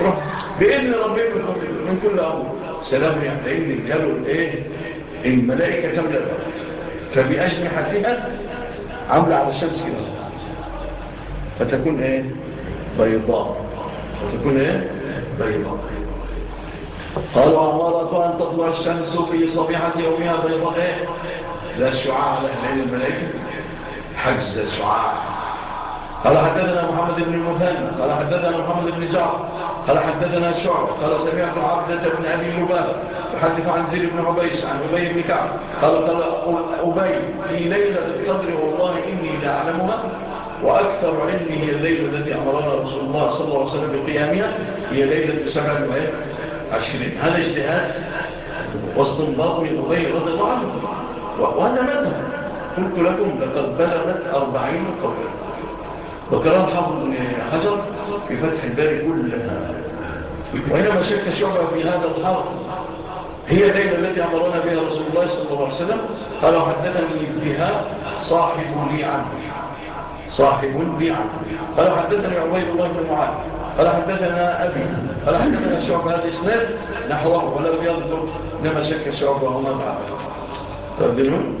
Speaker 1: روح. بإذن ربي من كل أول سلام يعني إذن الجلو إيه الملائكة تملأ الأرض كان بأجنحة فيها عاملة على الشمس كده. فتكون إيه؟ بيضاء. فتكون إيه؟ بيضاء. قالوا أمارة أن تطلع الشمس في صبيحة يومها بيضاء إيه؟ لا شعاع لا الملائكة حجز شعاع. قال حدثنا محمد بن المثنى قال حدثنا محمد بن جعفر قال حدثنا شعب قال سمعت عبدة بن أبي مبارك يحدث عن زيد بن عبيس عن أبي بن كعب قال قال أبي في ليلة القدر والله إني لأعلمها وأكثر علمي هي الليلة التي أمرنا رسول الله صلى الله عليه وسلم بقيامها هي ليلة سبع وعشرين. هذا اجتهاد واستنباط من أبي رضي الله عنه وأنا مدى قلت لكم لقد بلغت أربعين قبل وكلام حافظ حجر في فتح الباري كل وإنما شك شعبة في هذا الحرق هي الليلة التي أمرنا بها رسول الله صلى الله عليه وسلم. قال حدثني بها صاحب لي عنه صاحب لي عنه قال حدثني عبيد الله بن معاذ. قال حدثنا أبي. قال حدثنا شعب هذا إسناد نحوه ولم يظهر. إنما شك شعبه هنا بعد طيب، تبدلون؟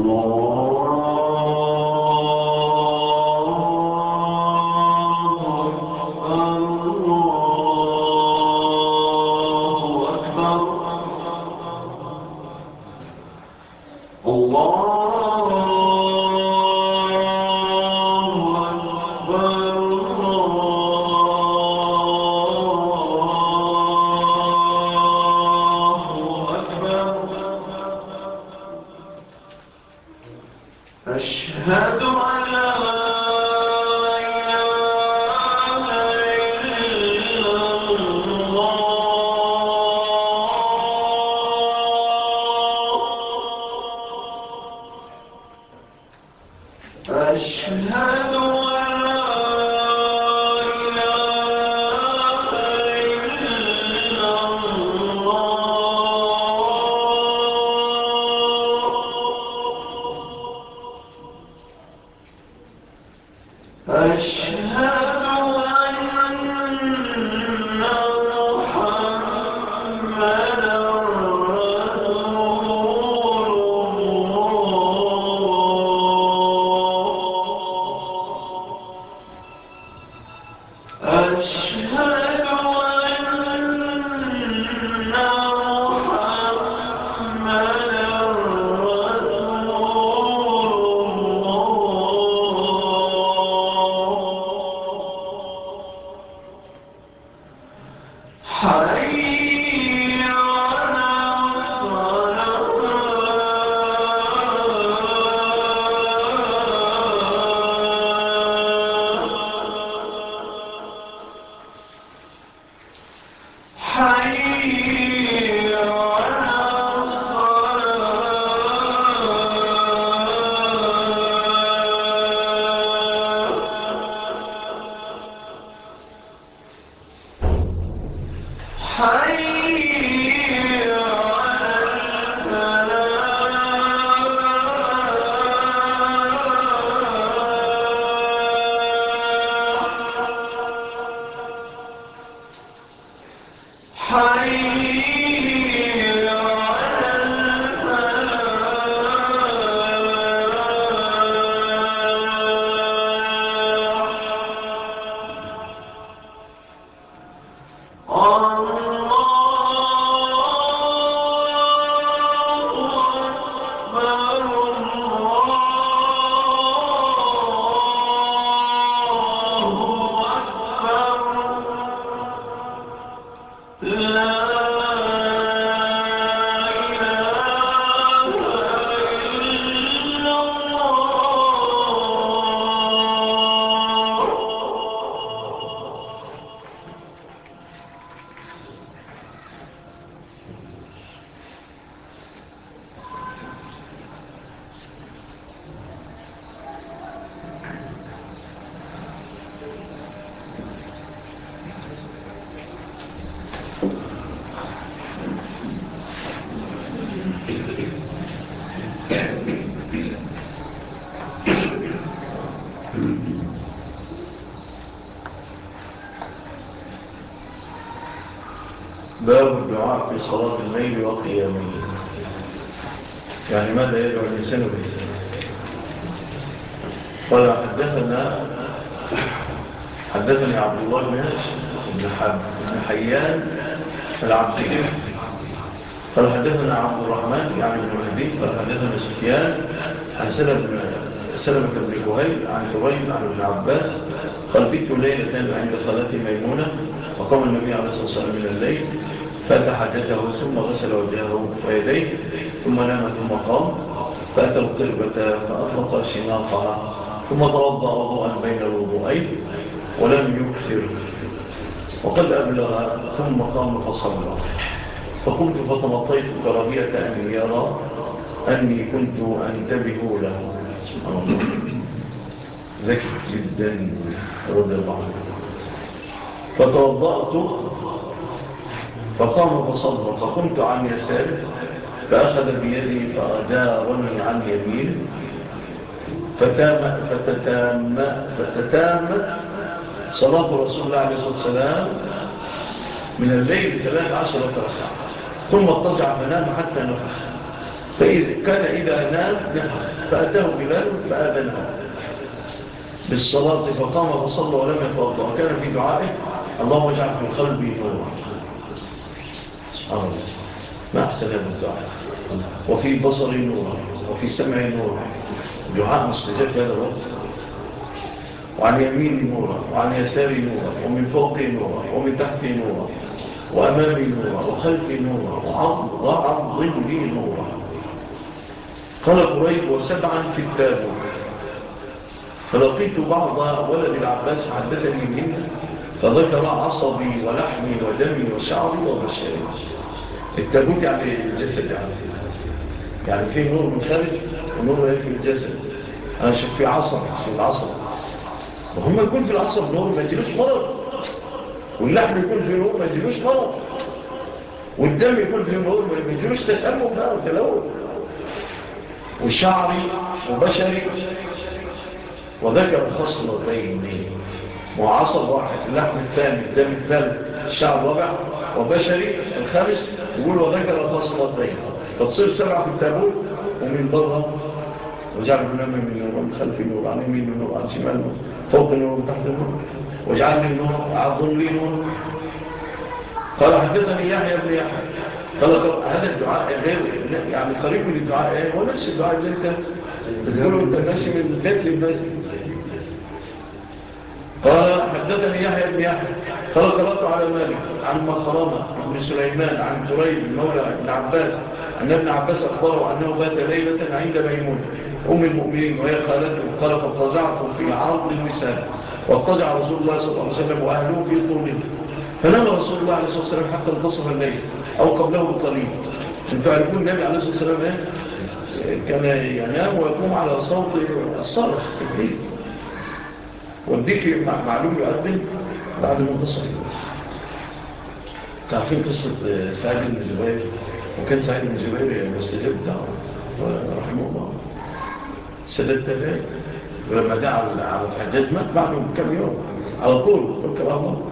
Speaker 1: اللہ سويد عن ابن عباس قال بيت ليلة عند صلاة ميمونة وقام النبي عليه الصلاة والسلام من الليل فأتى جده ثم غسل وجهه ويديه ثم نام ثم قام فأتى القربة فأطلق شناقها ثم توضأ وضوءا بين الوضوءين ولم يكثر. وقد أبلغ ثم قام فصلى. فقمت فتمطيت كراهية أن يرى أني كنت أنتبه له. سبحان الله. ذكي جدا رضي الله عنه. فتوضأت فقام فصلى فقمت عن يسار فأخذ بيدي فأدارني عن يمين. فتتام صلاة رسول الله عليه الصلاة والسلام من الليل ثلاث عشرة ركعة. ثم اضطجع فنام حتى نفخ. فإذا كان إذا نام نفخ. فأتاه بلال فآذنه. بالصلاة فقام وصلى ولم يتوضع وكان في دعائه اللهم اجعل من قلبي نورا. ما أحسن هذا الدعاء؟ وفي بصري نورا وفي سمعي نورا. دعاء مستجاب هذا الوقت. وعن يميني نورا وعن يساري نورا ومن فوقي نورا ومن تحتي نورا وأمامي نورا وخلفي نورا وعن ضعب نورا. قال قريب وسبعا في التابوت. فلقيت بعض ولد العباس حدثني منه فذكر عصبي ولحمي ودمي وشعري وبشري. التابوت يعني الجسد يعني. يعني فيه نور من خارج ونور في الجسد. أنا شوف فيه عصب في العصب. وهم يكون في العصب نور ما يجيلوش مرض. واللحم يكون في نور ما يجيلوش مرض. والدم يكون في نور ما يجيلوش تسمم بقى وتلوث. وشعري وبشري وذكر الفصل بيني وعصب واحد اللحم الثاني الدم الثالث الشعر الرابع وبشري الخامس يقول وذكر الفصل بيني فتصير سبعة في التابوت ومن بره وجعل لنا من نور من خلف نور عن يمين نور عن شمال نور فوق النور من تحت النور واجعلني نور أعظم لي نور. قال حدثني يحيى بن يحيى. قال هذا الدعاء غير يعني قريب من الدعاء هو نفس الدعاء اللي انت تقوله أنت ماشي من بيت لبيت قال حدثني يحيى بن يحيى قال قرأت على مالك عن مصرامة بن سليمان عن جريب مولى ابن عباس أن ابن عباس أخبره أنه بات ليلة عند ميمون أم المؤمنين وهي خالته قال فاضطجعته في عرض الوسال واضطجع رسول الله صلى الله عليه وسلم وأهله في طوله فنام رسول الله عليه الصلاة والسلام حتى انتصف الليل أو قبله بقليل أنتوا عارفون النبي عليه الصلاة والسلام كان ينام ويقوم على صوت الصرخ والذكر يمنع معلوم يؤذن بعد المنتصر تعرفين قصة آه، سعيد بن جبير؟ وكان سعيد بن جبير مستجب دعوة رحمه الله. سدد تفاق ولما دعا على الحجاج مات بعده بكم يوم. على طول فكر الله.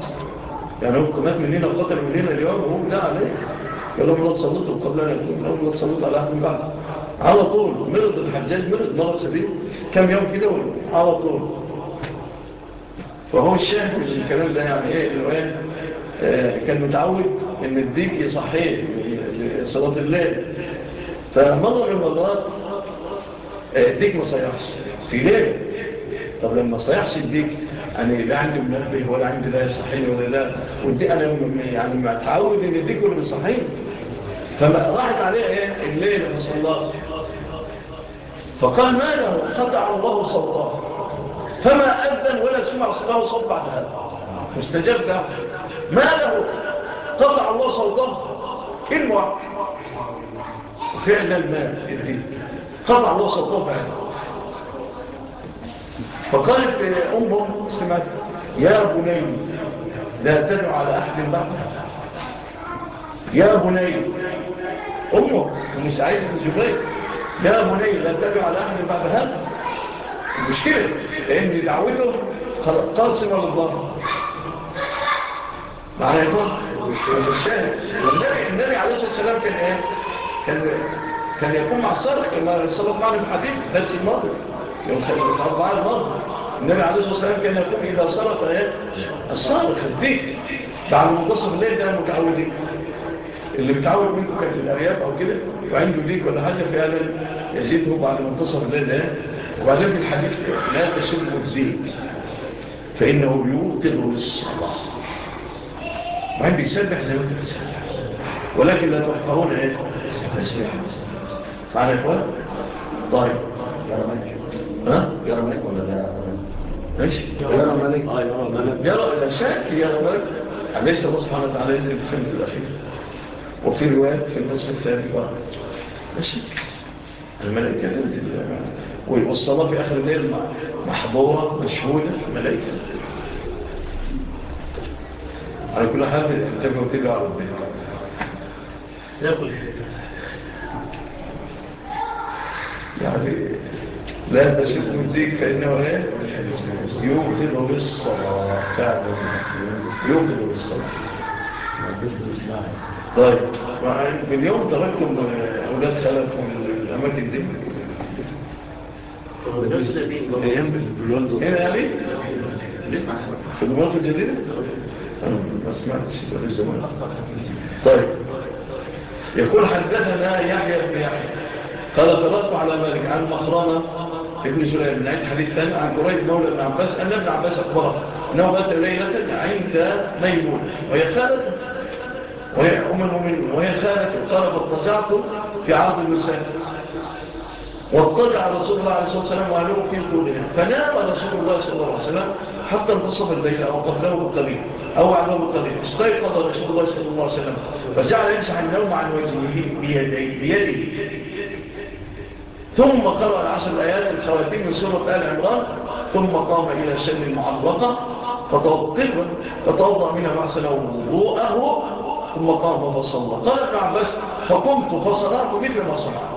Speaker 1: يعني هو مات من هنا وقتل من هنا اليوم وهو دعا عليه. قال لهم لا تصلطوا قبل أن يقول لا تصلطوا على أهل بعد على طول مرض الحجاج مرض مرض سبيل. كم يوم كده على طول. فهو الشيخ مش الكلام ده يعني إيه؟ الوان إيه؟ آه، كان متعود إن الديك يصحيه صلاة الليل. فمضى من المرات آه، الديك ما صيحش في ليل. طب لما صيحش الديك يعني لا عندي منبه ولا عندي لا يصحيني ولا لا. والديك أنا يعني متعود إن الديك ولا فما فراحت عليه إيه؟ الليل فصلاته فقال ما له خدع الله صوته. فما أذن ولا سمع صلاة صوت بعد هذا. مستجاب ده ما له. قطع الله صوته. كلمة. واحدة فعلا ما الدين قطع الله صوته بعد فقالت أمهم سمعت. يا بني لا تدع على أحد بعدها يا بني. أمه من سعيد بن يا بني لا تدع على أحد بعد هذا. مشكلة لأن دعوته خلق قاسم الله معنى يكون مش النبي عليه الصلاة والسلام كان إيه كان كان يكون مع الصادق كما الصادق معنا في الحديث درس الماضي يوم خلق الأربعاء الماضي النبي عليه الصلاة والسلام كان يكون إذا صرف إيه الصادق خذيك بعد منتصف الليل ده متعودين اللي متعود منكم كانت الأرياف أو كده وعنده ليك ولا حاجة فعلا يزيده بعد منتصف الليل ده وبعدين في الحديث لا تسبوا الزيت فإنه يوقظ للصلاة. وعين بيسبح زي ما أنت بتسبح. ولكن لا تحقرون إيه؟ تسبح معنى إخوان؟ طيب.
Speaker 4: يرى ملك
Speaker 1: ها؟
Speaker 4: يرى ملك ولا لا؟
Speaker 1: ماشي.
Speaker 2: يرى ملك
Speaker 4: آه يرى ملك
Speaker 1: يرى لا شك يرى ملك لسه الله سبحانه وتعالى ينزل في الخلق الأخير؟ وفي رواية في النص الثالث. ماشي. الملك ينزل والصلاة في آخر الليل محضورة مشهودة ملائكة على كل حال انتبهوا تبعوا على ربنا
Speaker 5: يقول
Speaker 1: يعني لا تسكن ديك فإنه إيه يوقظ بالصلاة يوقظ بالصلاة طيب اليوم تركتم أولاد خلف من الأماكن دي في المواقف الجديده ما سمعتش في الزمان طيب يقول حدثنا يحيى بن يحيى قال طلبت على مالك عن مخرانة ابن سليم من عيد حديث ثاني عن قريب مولى ابن عباس أن ابن عباس أكبره أنه بات ليلة عند ميمون وهي خالت وهي أم المؤمنين وهي خالت وقال فاتضعت في عرض المسافر واضطلع رسول الله عليه الصلاة والسلام في قولنا فنام رسول الله صلى الله عليه وسلم حتى انتصف البيت أو قبله بالقبيل أو عدوه بالقبيل. استيقظ رسول الله صلى الله عليه وسلم. فجعل يمسح النوم عن وجهه بيديه, بيدي. ثم قرأ العشر الآيات الخواتيم من سورة آل عمران. ثم قام إلى الشم فتوضأ فتوضع منها معسله وضوءه ثم قام فصلى. قال ابن عباس فقمت فصلاته مثل ما صنعت.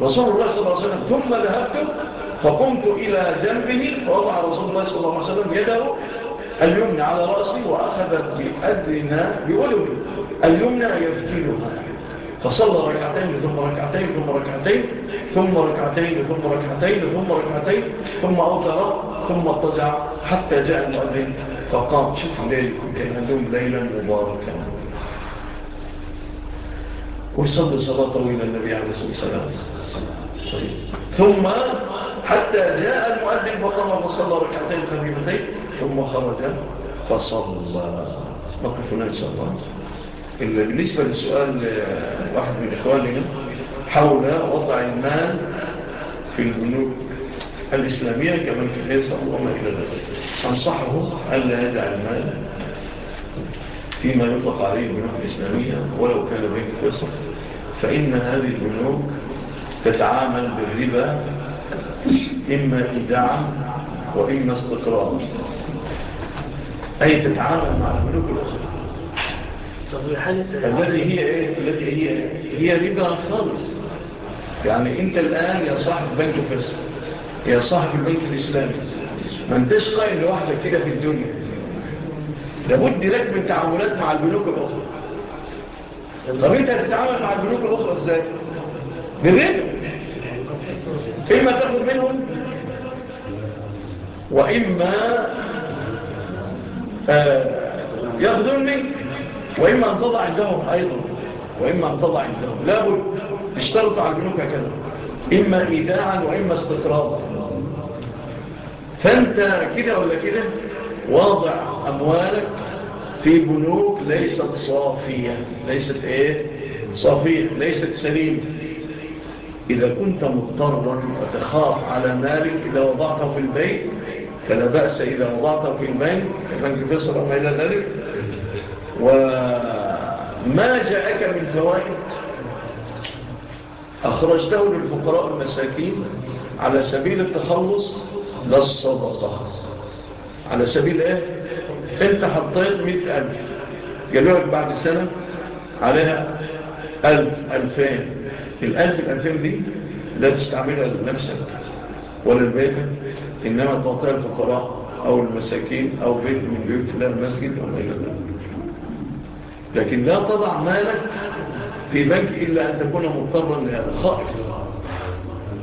Speaker 1: رسول الله صلى الله عليه وسلم ثم ذهبت فقمت إلى جنبه فوضع رسول الله صلى الله عليه وسلم يده اليمنى على رأسي وأخذت بأدنى بألمي اليمنى يفتلها فصلى ركعتين ثم ركعتين ثم ركعتين ثم ركعتين ثم ركعتين ثم ركعتين ثم أوتر ثم اضطجع حتى جاء المؤذن. فقام. شوف ليلكم كان نوم ليلا مباركا. ويصلي صلاة طويلة النبي عليه الصلاة والسلام. ثم حتى جاء المؤذن فقام وصلى ركعتين خفيفتين ثم خرج فصلى. نقف هنا إن شاء الله. بالنسبة لسؤال واحد من إخواننا حول وضع المال في البنوك الإسلامية كما في الحيثة وما إلى ذلك. أنصحه ألا يدع المال فيما يطلق عليه البنوك الإسلامية ولو كان بين الفصل فإن هذه البنوك تتعامل بالربا إما إدعا وإما استقرار أي تتعامل مع الملوك الأخرى التي هي إيه؟ التي هي إيه؟ هي ربا خالص. يعني أنت الآن يا صاحب بنك فاسد يا صاحب البنك الإسلامي ما انتش قائم لوحدك كده في الدنيا لابد لك من تعاملات مع البنوك الأخرى طب أنت هتتعامل مع البنوك الأخرى إزاي؟ بالربا إما تأخذ منهم وإما آه، يأخذون منك. وإما أن تضع عندهم أيضا. وإما أن تضع عندهم. لابد تشترط على البنوك هكذا. إما إيداعا وإما استقرارا فأنت كده ولا كده؟ واضع أموالك في بنوك ليست صافية. ليست إيه؟ صافية. ليست سليمة. إذا كنت مضطرا وتخاف على مالك إذا وضعته في البيت فلا بأس إذا وضعته في البيت فانك فصر ما إلى ذلك. وما جاءك من فوائد؟ أخرجته للفقراء المساكين على سبيل التخلص للصدقة على سبيل إيه؟ أنت حطيت مئة ألف. جلوك بعد سنة عليها ألف ألفين. في في الأمثال دي لا تستعملها لنفسك. ولا البيت إنما تعطيها الفقراء أو المساكين أو بيت من بيوت لا المسجد أو غير ذلك. لكن لا تضع مالك في بنك إلا أن تكون مضطرا لهذا. خائف.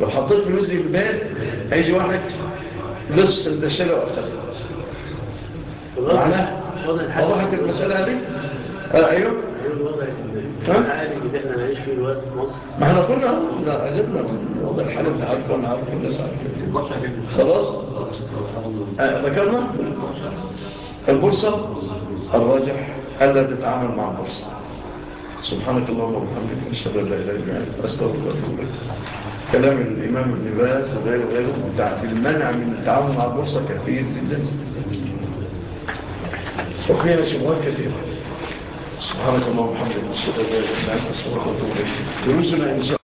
Speaker 1: لو حطيت في دي في البال هيجي واحد لص الدشالة وأخذها. معناه؟ وضحت المسألة هذه؟ آه، أيوه. ما إحنا قلنا لا عجبنا وضع الحالة انت عارفة وأنا عارفة الناس عارفة خلاص؟ آه، ذكرنا؟ البورصة الراجح ألا تتعامل مع البورصة. سبحانك اللهم وبحمدك أشهد أن لا إله إلا أنت أستغفرك كلام الإمام النباس باز وغيره وغيره المنع من التعامل مع البورصة كثير جدا. وقيل شبهات كثيرة. سبحانك اللهم وبحمدك اشهد أن لا إله إلا أنت استغفرك واتوب إليك. برسلنا إن شاء